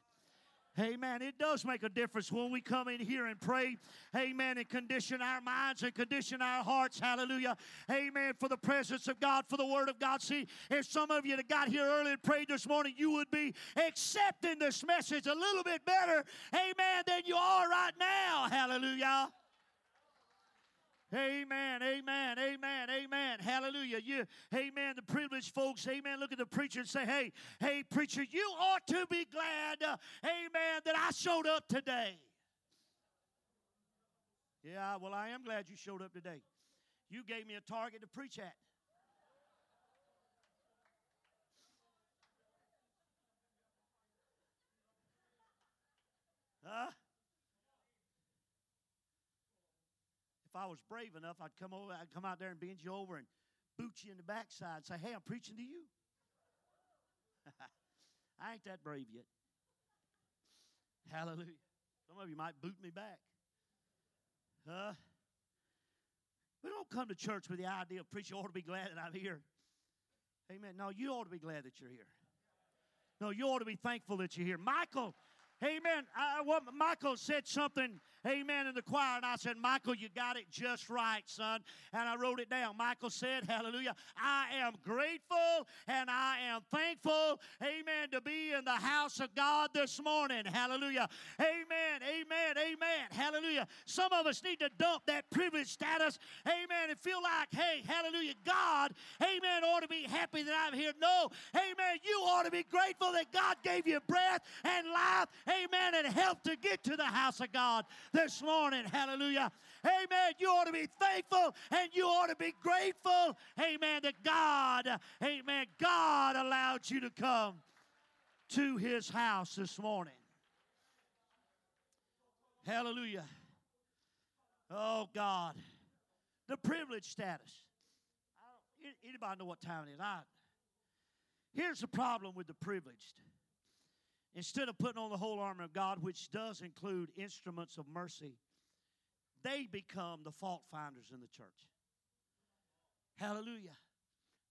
Amen. It does make a difference when we come in here and pray. Amen. And condition our minds and condition our hearts. Hallelujah. Amen. For the presence of God, for the word of God. See, if some of you that got here early and prayed this morning, you would be accepting this message a little bit better. Amen. Than you are right now. Hallelujah. Amen, amen, amen, amen. Hallelujah. You, amen. The privileged folks, amen. Look at the preacher and say, hey, hey, preacher, you ought to be glad, uh, amen, that I showed up today. Yeah, well, I am glad you showed up today. You gave me a target to preach at. Huh? I was brave enough, I'd come over, I'd come out there and bend you over and boot you in the backside and say, Hey, I'm preaching to you. I ain't that brave yet. Hallelujah. Some of you might boot me back. Huh? We don't come to church with the idea of preaching, ought to be glad that I'm here. Amen. No, you ought to be glad that you're here. No, you ought to be thankful that you're here. Michael, amen. I, what, Michael said something amen, in the choir. And I said, Michael, you got it just right, son. And I wrote it down. Michael said, Hallelujah, I am grateful and I am thankful, amen, to be in the house of God this morning. Hallelujah. Amen, amen, amen. Hallelujah. Some of us need to dump that privileged status, amen, and feel like, hey, hallelujah, God, amen, to be happy that I'm here. No, amen, you ought to be grateful that God gave you breath and life, amen, and help to get to the house of God this morning. Hallelujah. Amen. You ought to be thankful and you ought to be grateful. Amen. That God, amen, God allowed you to come to his house this morning. Hallelujah. Oh, God. The privilege status. Anybody know what time it is? I, here's the problem with the privileged. Instead of putting on the whole armor of God, which does include instruments of mercy, they become the fault finders in the church. Hallelujah.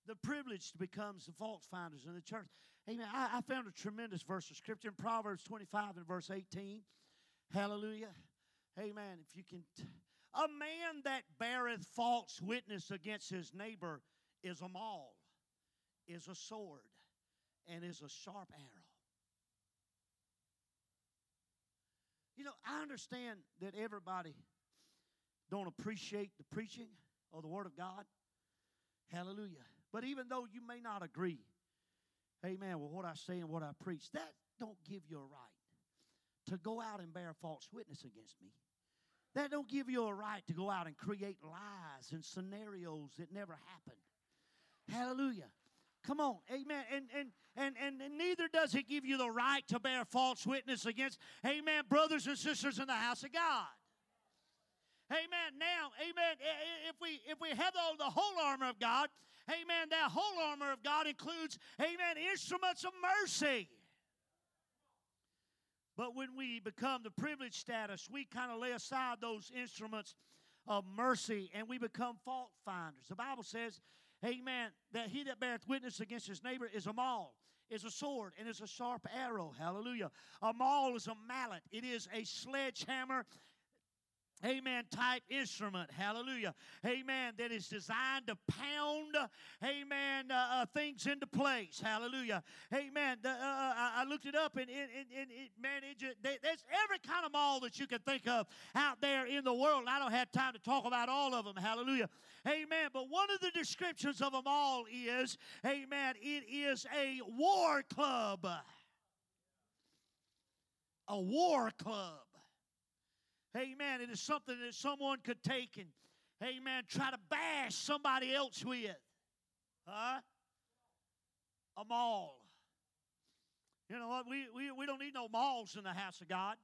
The privileged becomes the fault finders in the church. Amen. I, I found a tremendous verse of scripture in Proverbs 25 and verse 18. Hallelujah. Amen. If you can. T- a man that beareth false witness against his neighbor is a maul, is a sword, and is a sharp arrow. You know, I understand that everybody don't appreciate the preaching of the Word of God. Hallelujah. But even though you may not agree, amen, with what I say and what I preach, that don't give you a right to go out and bear false witness against me. That don't give you a right to go out and create lies and scenarios that never happened. Hallelujah. Come on, amen. And, and and, and, neither does it give you the right to bear false witness against, amen, brothers and sisters in the house of God. Amen. Now, amen. If we if we have the whole armor of God, amen, that whole armor of God includes, amen, instruments of mercy. But when we become the privileged status, we kind of lay aside those instruments of mercy and we become fault finders. The Bible says Amen. That he that beareth witness against his neighbor is a maul, is a sword, and is a sharp arrow. Hallelujah. A maul is a mallet, it is a sledgehammer Amen. Type instrument. Hallelujah. Amen. That is designed to pound, amen, uh, uh, things into place. Hallelujah. Amen. Uh, uh I looked it up and, and, and, and man, it just, there's every kind of maul that you can think of out there in the world. I don't have time to talk about all of them. Hallelujah. Amen. But one of the descriptions of a maul is, amen, it is a war club. A war club. Amen. It is something that someone could take and, amen, try to bash somebody else with. Huh? A maul. You know what? We, we, we don't need no mauls in the house of God.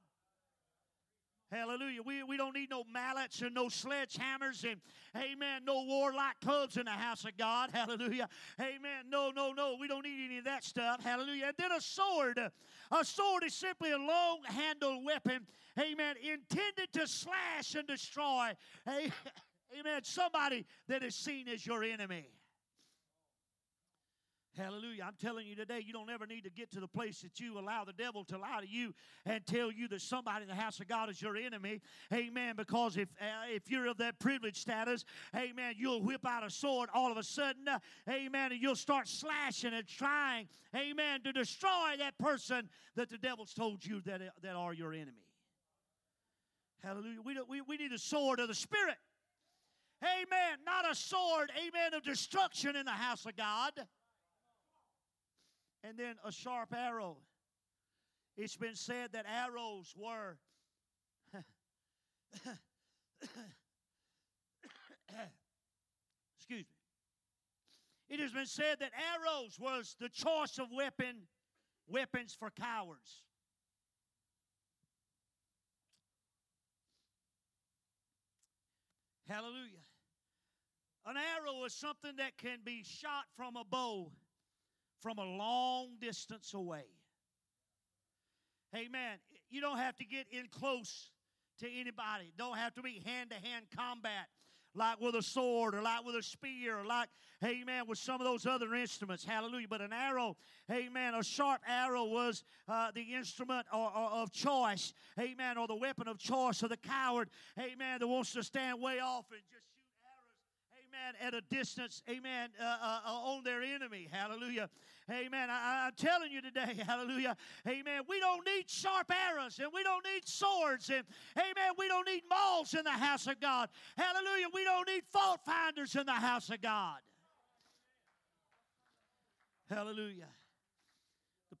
Hallelujah. We, we don't need no mallets and no sledgehammers and, amen, no warlike clubs in the house of God. Hallelujah. Amen. No, no, no. We don't need any of that stuff. Hallelujah. And then a sword. A sword is simply a long handled weapon, amen, intended to slash and destroy, amen, somebody that is seen as your enemy. Hallelujah. I'm telling you today, you don't ever need to get to the place that you allow the devil to lie to you and tell you that somebody in the house of God is your enemy. Amen. Because if uh, if you're of that privileged status, amen, you'll whip out a sword all of a sudden, uh, amen, and you'll start slashing and trying, amen, to destroy that person that the devil's told you that, uh, that are your enemy. Hallelujah. We, we, we need a sword of the Spirit. Amen. Not a sword, amen, of destruction in the house of God and then a sharp arrow. It's been said that arrows were excuse me. It has been said that arrows was the choice of weapon weapons for cowards. Hallelujah. An arrow is something that can be shot from a bow from a long distance away. Amen. You don't have to get in close to anybody. Don't have to be hand to hand combat like with a sword or like with a spear or like, amen, with some of those other instruments. Hallelujah. But an arrow, amen, a sharp arrow was uh, the instrument or, or, of choice, amen, or the weapon of choice of the coward, amen, that wants to stand way off and just amen, at a distance, amen, uh, uh, uh, on their enemy. Hallelujah. Amen. I, am telling you today, hallelujah. Amen. We don't need sharp arrows and we don't need swords and, amen, we don't need mauls in the house of God. Hallelujah. We don't need fault finders in the house of God. Hallelujah.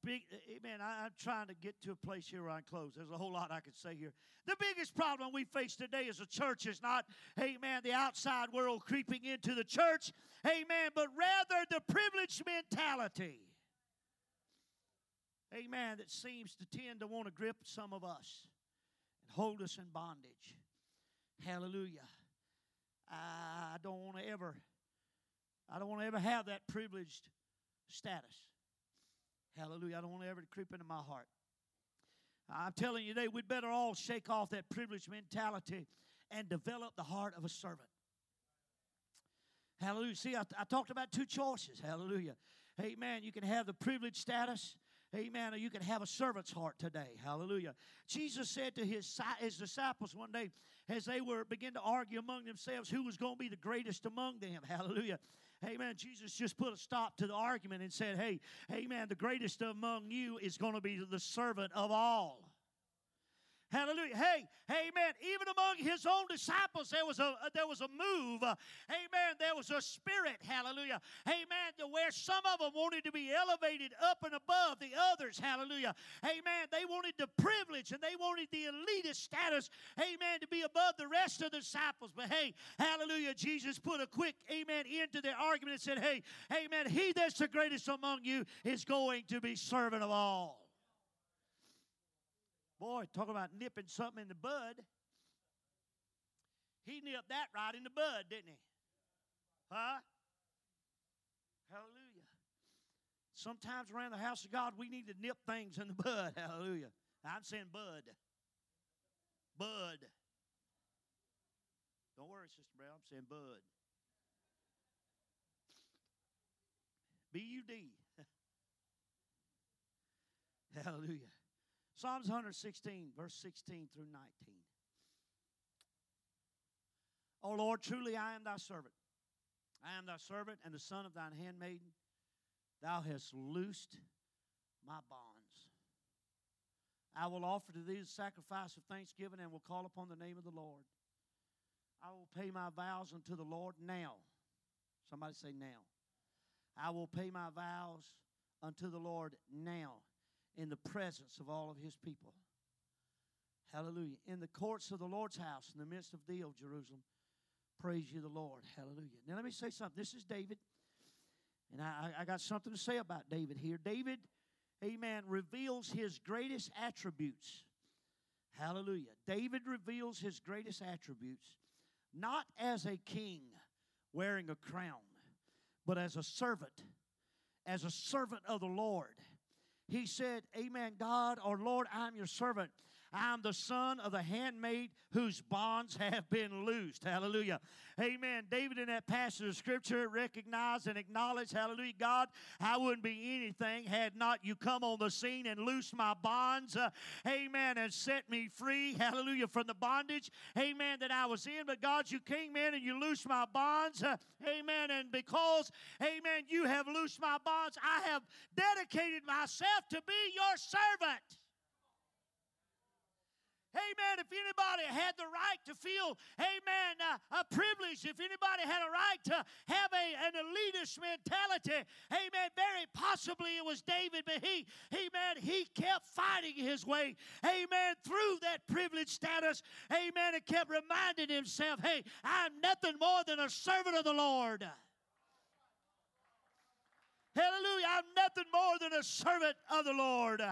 Big, eh, amen. I, am trying to get to a place here where I close. There's a whole lot I could say here. The biggest problem we face today as a church is not, amen, the outside world creeping into the church, amen, but rather the privileged mentality, amen, that seems to tend to want to grip some of us and hold us in bondage. Hallelujah. I don't want to ever, I don't want to ever have that privileged status. Hallelujah. I don't want to ever creep into my heart. I'm telling you today, we'd better all shake off that privileged mentality and develop the heart of a servant. Hallelujah. See, I, I talked about two choices. Hallelujah. Amen. You can have the privileged status. Amen. Or you can have a servant's heart today. Hallelujah. Jesus said to his, his disciples one day as they were begin to argue among themselves who was going to be the greatest among them. Hallelujah. Amen. Jesus just put a stop to the argument and said, Hey, amen, the greatest among you is going to be the servant of all. Hallelujah. Hey, amen. Even among his own disciples, there was a there was a move. Uh, amen. There was a spirit. Hallelujah. Amen. To where some of them wanted to be elevated up and above the others. Hallelujah. Amen. They wanted the privilege and they wanted the elitist status. Amen. To be above the rest of the disciples. But hey, hallelujah. Jesus put a quick amen into their argument and said, Hey, amen. He that's the greatest among you is going to be servant of all. Boy, talk about nipping something in the bud. He nipped that right in the bud, didn't he? Huh? Hallelujah. Sometimes around the house of God, we need to nip things in the bud. Hallelujah. I'm saying bud. Bud. Don't worry, Sister Brown. I'm saying bud. B U D. Hallelujah. Psalms 116, verse 16 through 19. O Lord, truly I am thy servant. I am thy servant and the son of thine handmaiden. Thou hast loosed my bonds. I will offer to thee the sacrifice of thanksgiving and will call upon the name of the Lord. I will pay my vows unto the Lord now. Somebody say now. I will pay my vows unto the Lord now in the presence of all of his people. Hallelujah. In the courts of the Lord's house, in the midst of O Jerusalem, praise you, the Lord. Hallelujah. Now, let me say something. This is David, and I, I got something to say about David here. David, amen, reveals his greatest attributes. Hallelujah. David reveals his greatest attributes not as a king wearing a crown, but as a servant, as a servant of the Lord. He said, Amen, God or Lord, I'm your servant. I'm the son of the handmaid whose bonds have been loosed. Hallelujah. Amen. David, in that passage of scripture, recognized and acknowledged, Hallelujah, God, I wouldn't be anything had not you come on the scene and loosed my bonds. Uh, amen. And set me free. Hallelujah. From the bondage. Amen. That I was in. But God, you came in and you loosed my bonds. Uh, amen. And because, amen, you have loosed my bonds, I have dedicated myself to be your servant. Amen. If anybody had the right to feel, amen, uh, a privilege, if anybody had a right to have a, an elitist mentality, amen, very possibly it was David, but he, amen, he kept fighting his way, amen, through that privileged status, amen, and kept reminding himself, hey, I'm nothing more than a servant of the Lord. Hallelujah. I'm nothing more than a servant of the Lord.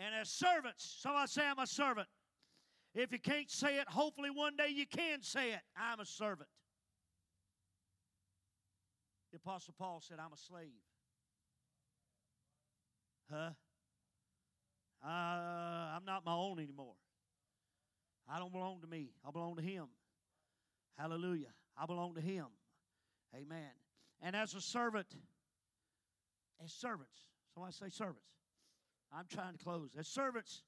And as servants, somebody say, I'm a servant. If you can't say it, hopefully one day you can say it. I'm a servant. The Apostle Paul said, I'm a slave. Huh? Uh, I'm not my own anymore. I don't belong to me. I belong to Him. Hallelujah. I belong to Him. Amen. And as a servant, as servants, somebody say servants. I'm trying to close. As servants,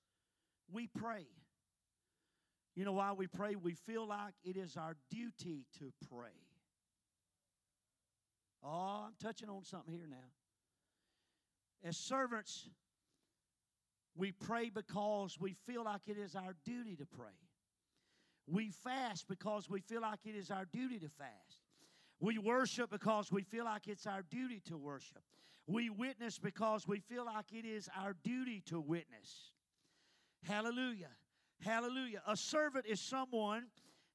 we pray. You know why we pray? We feel like it is our duty to pray. Oh, I'm touching on something here now. As servants, we pray because we feel like it is our duty to pray. We fast because we feel like it is our duty to fast. We worship because we feel like it's our duty to worship. We witness because we feel like it is our duty to witness. Hallelujah. Hallelujah. A servant is someone,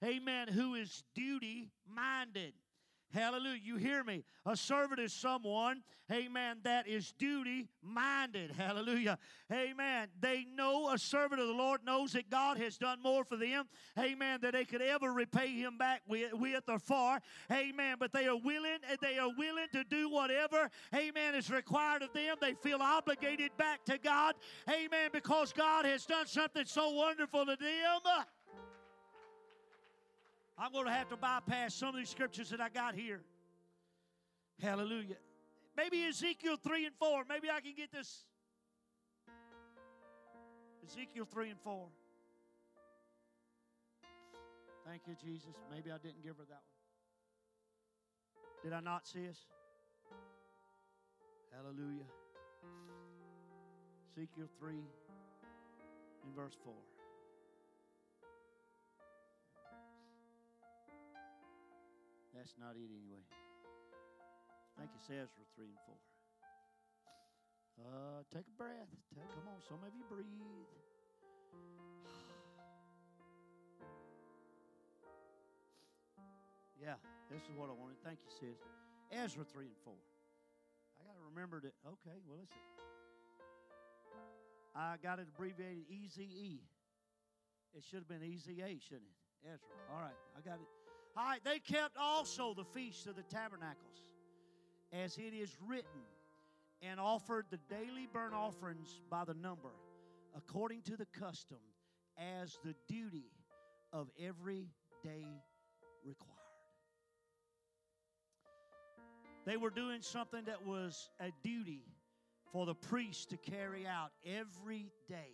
amen, who is duty minded. Hallelujah. You hear me? A servant is someone, amen, that is duty minded. Hallelujah. Amen. They know a servant of the Lord knows that God has done more for them, amen, that they could ever repay him back with, with or for. Amen. But they are willing, and they are willing to do whatever, amen, is required of them. They feel obligated back to God. Amen. Because God has done something so wonderful to them. I'm going to have to bypass some of these scriptures that I got here. Hallelujah. Maybe Ezekiel 3 and 4. Maybe I can get this. Ezekiel 3 and 4. Thank you, Jesus. Maybe I didn't give her that one. Did I not, see us? Hallelujah. Ezekiel 3 in verse 4. That's not it anyway. Think it's Ezra 3 and 4. Uh, take a breath. Take, come on, some of you breathe. yeah, this is what I wanted. Thank you, sis. Ezra 3 and 4. I got to remember that. Okay, well, let's see. I got it abbreviated EZE. It should have been EZA, shouldn't it? Ezra. All right, I got it. All right, they kept also the feast of the tabernacles, as it is written, and offered the daily burnt offerings by the number, according to the custom, as the duty of every day required. They were doing something that was a duty for the priest to carry out every day.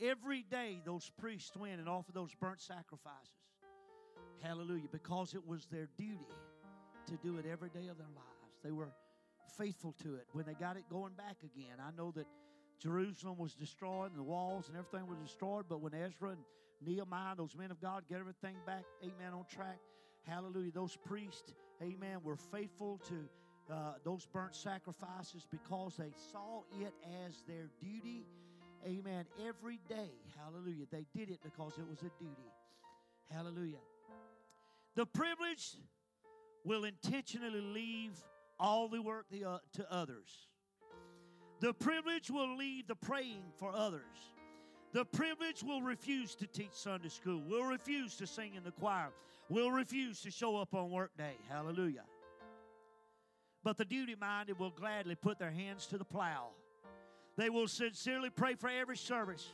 Every day, those priests went and offered those burnt sacrifices. Hallelujah. Because it was their duty to do it every day of their lives. They were faithful to it. When they got it going back again, I know that Jerusalem was destroyed and the walls and everything was destroyed, but when Ezra and Nehemiah, those men of God, get everything back, amen, on track, hallelujah, those priests, amen, were faithful to uh, those burnt sacrifices because they saw it as their duty. Amen. Every day. Hallelujah. They did it because it was a duty. Hallelujah. The privilege will intentionally leave all the work the, uh, to others. The privilege will leave the praying for others. The privilege will refuse to teach Sunday school, will refuse to sing in the choir, will refuse to show up on work day. Hallelujah. But the duty minded will gladly put their hands to the plow. They will sincerely pray for every service.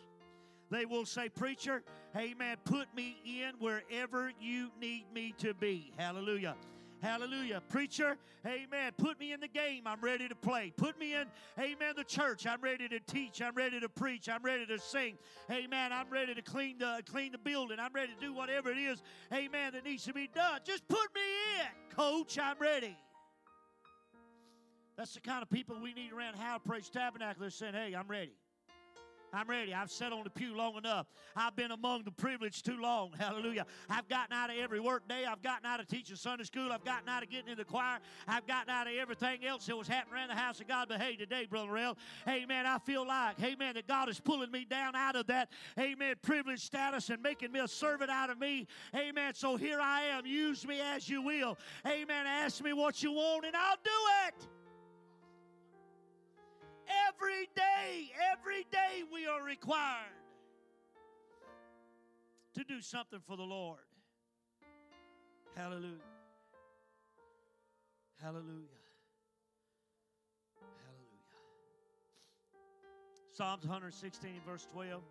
They will say, Preacher, amen, put me in wherever you need me to be. Hallelujah. Hallelujah. Preacher, amen. Put me in the game. I'm ready to play. Put me in, amen, the church. I'm ready to teach. I'm ready to preach. I'm ready to sing. Amen. I'm ready to clean the clean the building. I'm ready to do whatever it is, amen, that needs to be done. Just put me in. Coach, I'm ready. That's the kind of people we need around Howard Praise Tabernacle. They're saying, hey, I'm ready. I'm ready. I've sat on the pew long enough. I've been among the privileged too long. Hallelujah. I've gotten out of every work day. I've gotten out of teaching Sunday school. I've gotten out of getting in the choir. I've gotten out of everything else that was happening around the house of God. But hey, today, Brother Rel, amen, I feel like, amen, that God is pulling me down out of that, amen, privileged status and making me a servant out of me. Amen. So here I am. Use me as you will. Amen. Ask me what you want and I'll do it. Every day, every day we are required to do something for the Lord. Hallelujah. Hallelujah. Hallelujah. Psalms 116, verse 12.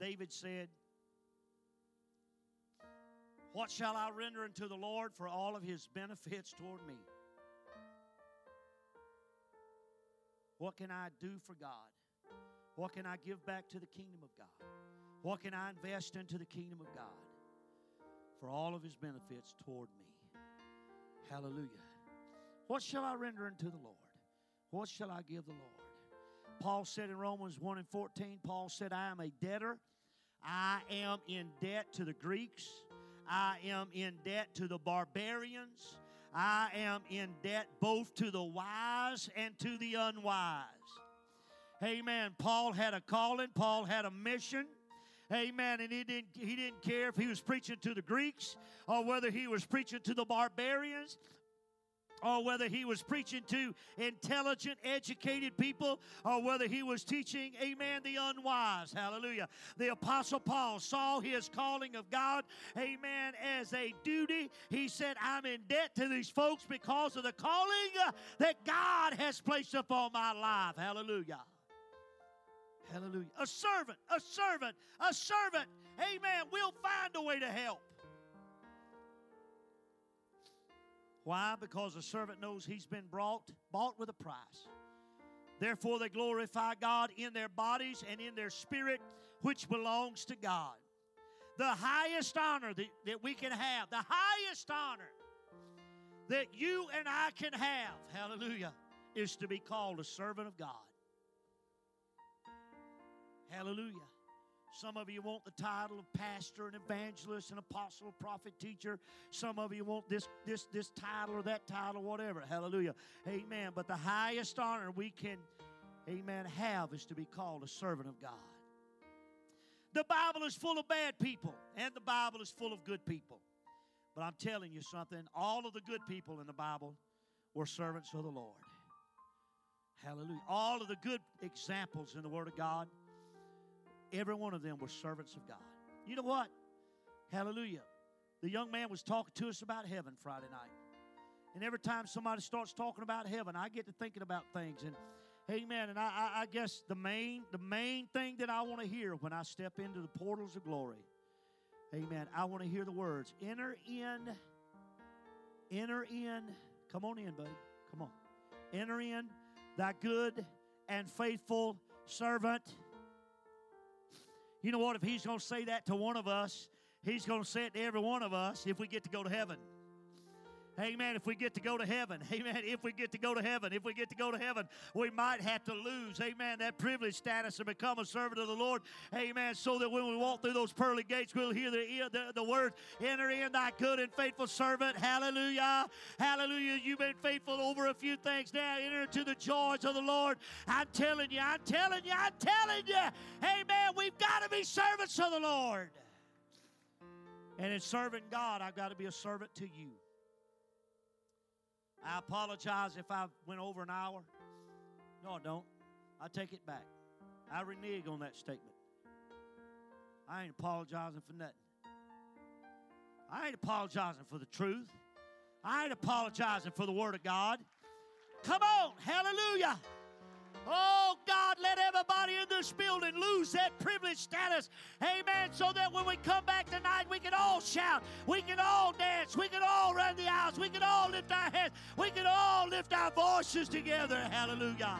David said, What shall I render unto the Lord for all of his benefits toward me? What can I do for God? What can I give back to the kingdom of God? What can I invest into the kingdom of God for all of his benefits toward me? Hallelujah. What shall I render unto the Lord? What shall I give the Lord? Paul said in Romans 1 and 14, Paul said, I am a debtor. I am in debt to the Greeks. I am in debt to the barbarians. I am in debt both to the wise and to the unwise. Amen. Paul had a calling, Paul had a mission. Amen. And he didn't, he didn't care if he was preaching to the Greeks or whether he was preaching to the barbarians or whether he was preaching to intelligent, educated people, or whether he was teaching, amen, the unwise. Hallelujah. The Apostle Paul saw his calling of God, amen, as a duty. He said, I'm in debt to these folks because of the calling that God has placed upon my life. Hallelujah. Hallelujah. A servant, a servant, a servant, amen, will find a way to help. Why? Because the servant knows he's been brought, bought with a price. Therefore, they glorify God in their bodies and in their spirit, which belongs to God. The highest honor that, that we can have, the highest honor that you and I can have, hallelujah, is to be called a servant of God. Hallelujah. Some of you want the title of pastor and evangelist and apostle, prophet, teacher. Some of you want this, this, this title or that title, whatever. Hallelujah. Amen. But the highest honor we can, amen, have is to be called a servant of God. The Bible is full of bad people, and the Bible is full of good people. But I'm telling you something all of the good people in the Bible were servants of the Lord. Hallelujah. All of the good examples in the Word of God Every one of them were servants of God. You know what? Hallelujah. The young man was talking to us about heaven Friday night. And every time somebody starts talking about heaven, I get to thinking about things. And amen. And I, I, I guess the main, the main thing that I want to hear when I step into the portals of glory, amen, I want to hear the words enter in, Enter in. Come on in, buddy. Come on. Enter in, thy good and faithful servant. You know what? If he's going to say that to one of us, he's going to say it to every one of us if we get to go to heaven. Amen. If we get to go to heaven, amen. If we get to go to heaven, if we get to go to heaven, we might have to lose, amen, that privileged status and become a servant of the Lord, amen. So that when we walk through those pearly gates, we'll hear the, the, the word, enter in thy good and faithful servant. Hallelujah. Hallelujah. You've been faithful over a few things now. Enter into the joys of the Lord. I'm telling you, I'm telling you, I'm telling you, amen. We've got to be servants of the Lord. And in serving God, I've got to be a servant to you. I apologize if I went over an hour. No, I don't. I take it back. I renege on that statement. I ain't apologizing for nothing. I ain't apologizing for the truth. I ain't apologizing for the Word of God. Come on, hallelujah. Oh, Let everybody in this building lose that privileged status. Amen. So that when we come back tonight, we can all shout, we can all dance, we can all run the aisles, we can all lift our hands, we can all lift our voices together. Hallelujah.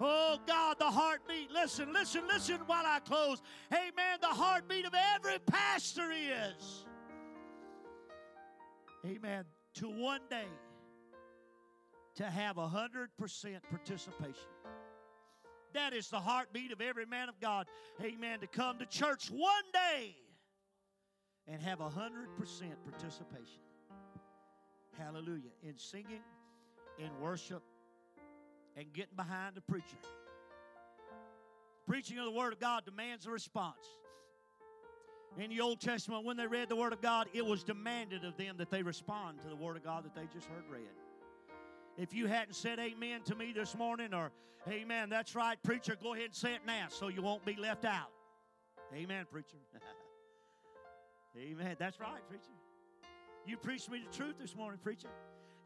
Oh God, the heartbeat. Listen, listen, listen while I close. Amen. The heartbeat of every pastor is. Amen. To one day to have 100% participation. That is the heartbeat of every man of God. Amen. To come to church one day and have 100% participation. Hallelujah. In singing, in worship, and getting behind the preacher. Preaching of the Word of God demands a response. In the Old Testament, when they read the Word of God, it was demanded of them that they respond to the Word of God that they just heard read. If you hadn't said amen to me this morning or amen, that's right, preacher, go ahead and say it now so you won't be left out. Amen, preacher. amen. That's right, preacher. You preached me the truth this morning, preacher.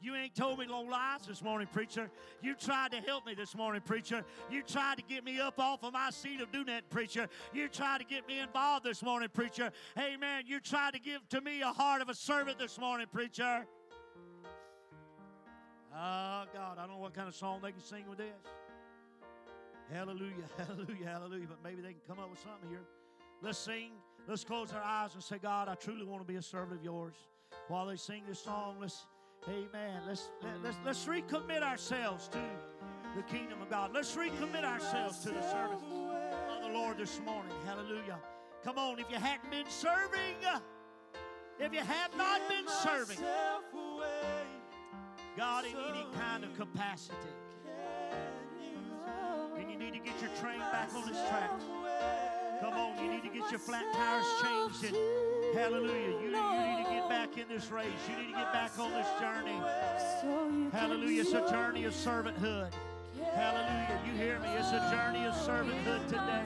You ain't told me no lies this morning, preacher. You tried to help me this morning, preacher. You tried to get me up off of my seat of doing that, preacher. You tried to get me involved this morning, preacher. Amen. You tried to give to me a heart of a servant this morning, preacher. Oh, God, I don't know what kind of song they can sing with this. Hallelujah, hallelujah, hallelujah. But maybe they can come up with something here. Let's sing. Let's close our eyes and say, God, I truly want to be a servant of yours. While they sing this song, let's, amen. Let's, let, let's, let's recommit ourselves to the kingdom of God. Let's recommit ourselves to the service of the Lord this morning. Hallelujah. Come on, if you hadn't been serving, if you have not been serving, God, in any kind of capacity. And you need to get your train back on its tracks. Come on, you need to get your flat tires changed. And hallelujah. You, you need to get back in this race. You need to get back on this journey. Hallelujah. It's a journey of servanthood. Hallelujah. You hear me? It's a journey of servanthood today.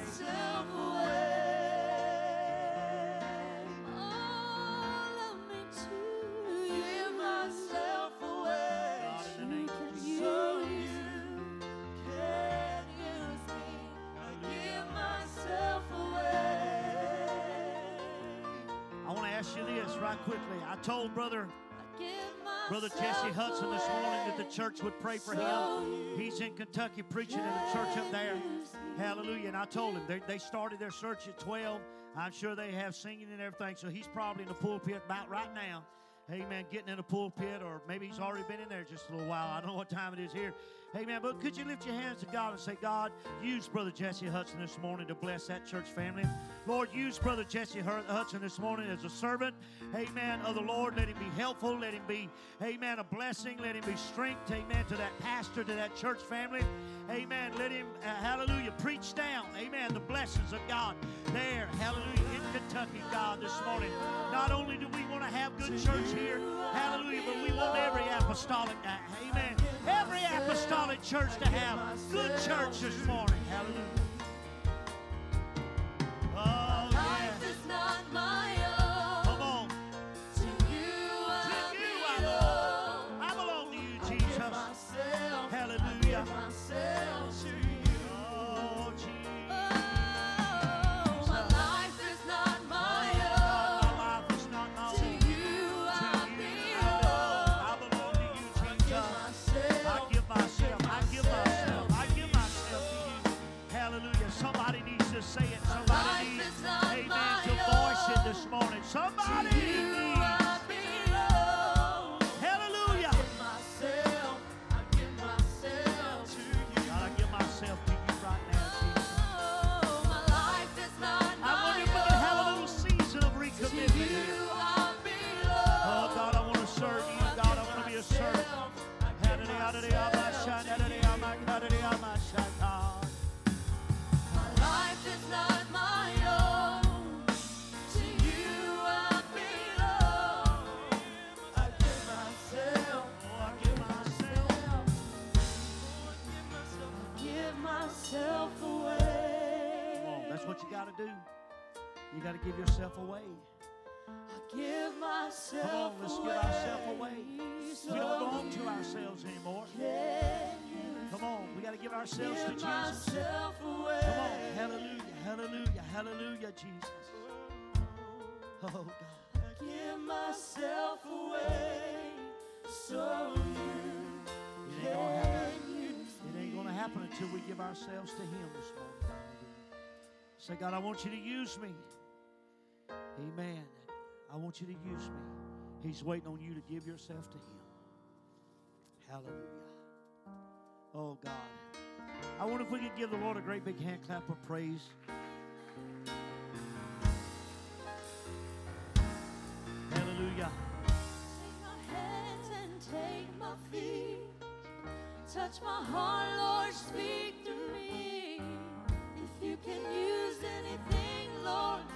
Church would pray for him. He's in Kentucky preaching in a church up there. Hallelujah. And I told him they, they started their search at 12. I'm sure they have singing and everything. So he's probably in the pulpit about right now. Amen. Getting in the pulpit, or maybe he's already been in there just a little while. I don't know what time it is here. Amen. But could you lift your hands to God and say, God, use Brother Jesse Hudson this morning to bless that church family. Lord, use Brother Jesse Hudson this morning as a servant, amen, of the Lord. Let him be helpful. Let him be, amen, a blessing. Let him be strength, amen, to that pastor, to that church family. Amen. Let him, uh, hallelujah, preach down, amen, the blessings of God there, hallelujah, in Kentucky, God, this morning. Not only do we want to have good church here, hallelujah, but we want every apostolic, uh, amen, every apostolic church to have good church this morning. Hallelujah. give yourself away. I give myself Come on, let's give ourselves away. So we don't belong to ourselves anymore. Come on, we got to give ourselves give to Jesus. Come on, hallelujah, hallelujah, hallelujah, Jesus. Oh God. I give myself away so you it ain't gonna happen. It ain't gonna happen until we give ourselves to Him this morning. Say, God, I want you to use me. Amen. I want you to use me. He's waiting on you to give yourself to Him. Hallelujah. Oh, God. I wonder if we could give the Lord a great big hand clap of praise. Hallelujah. Take my hands and take my Feet. Touch my heart, Lord, speak to me. If you can use anything, Lord.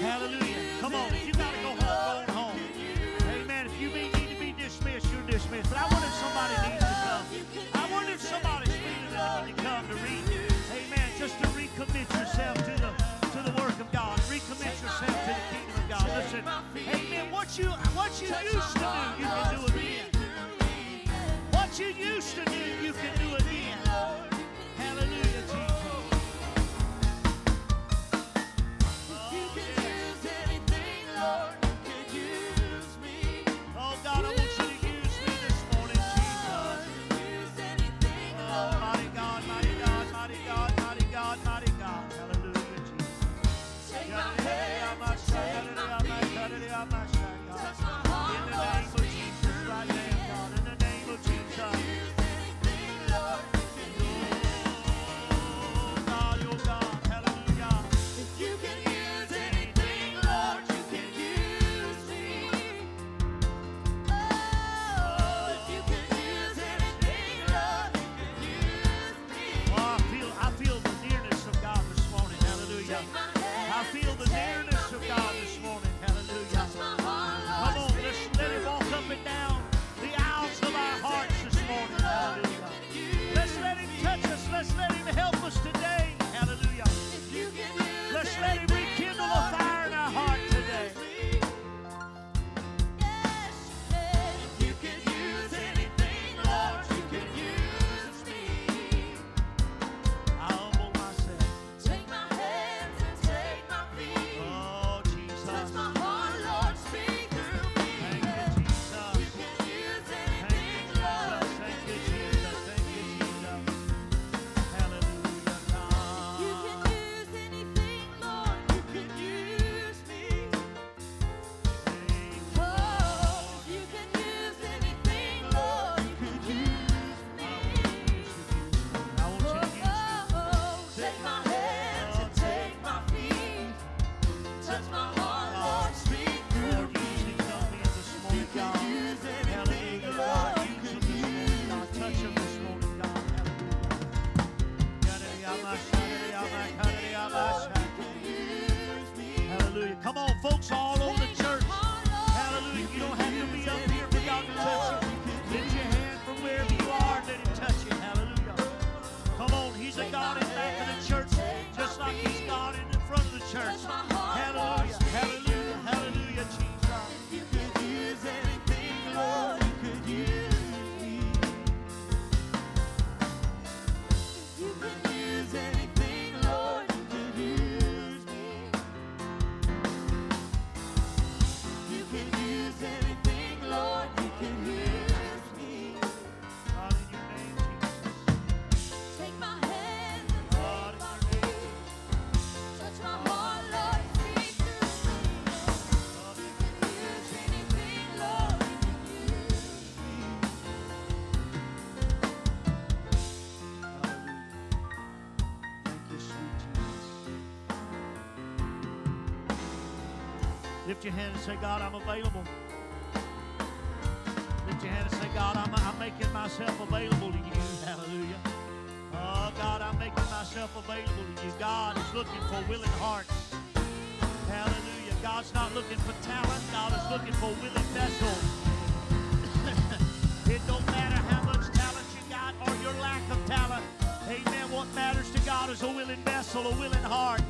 Hallelujah. Come on. If you got to go home, go home. Amen. If you need to be dismissed, you're dismissed. But I wonder if somebody needs to come. I wonder if somebody's feeling that need to come to read. Amen. Just to recommit yourself to the to the work of God. Recommit yourself to the kingdom of God. Listen. Amen. What you what you used to do, you can do again. What you used to do, you can do again. Lift your hand and say, God, I'm available. Lift your hand and say, God, I'm, I'm making myself available to you. Hallelujah. Oh, God, I'm making myself available to you. God is looking for willing hearts. Hallelujah. God's not looking for talent. God is looking for willing vessels. it don't matter how much talent you got or your lack of talent. Amen. What matters to God is a willing vessel, a willing heart.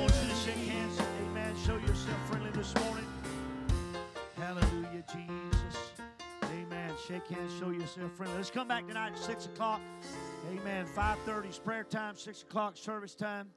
Want you to shake hands. Amen. Show yourself friendly this morning. Hallelujah, Jesus. Amen. Shake hands. Show yourself friendly. Let's come back tonight at 6 o'clock. Amen. 5.30 is prayer time. 6 o'clock service time.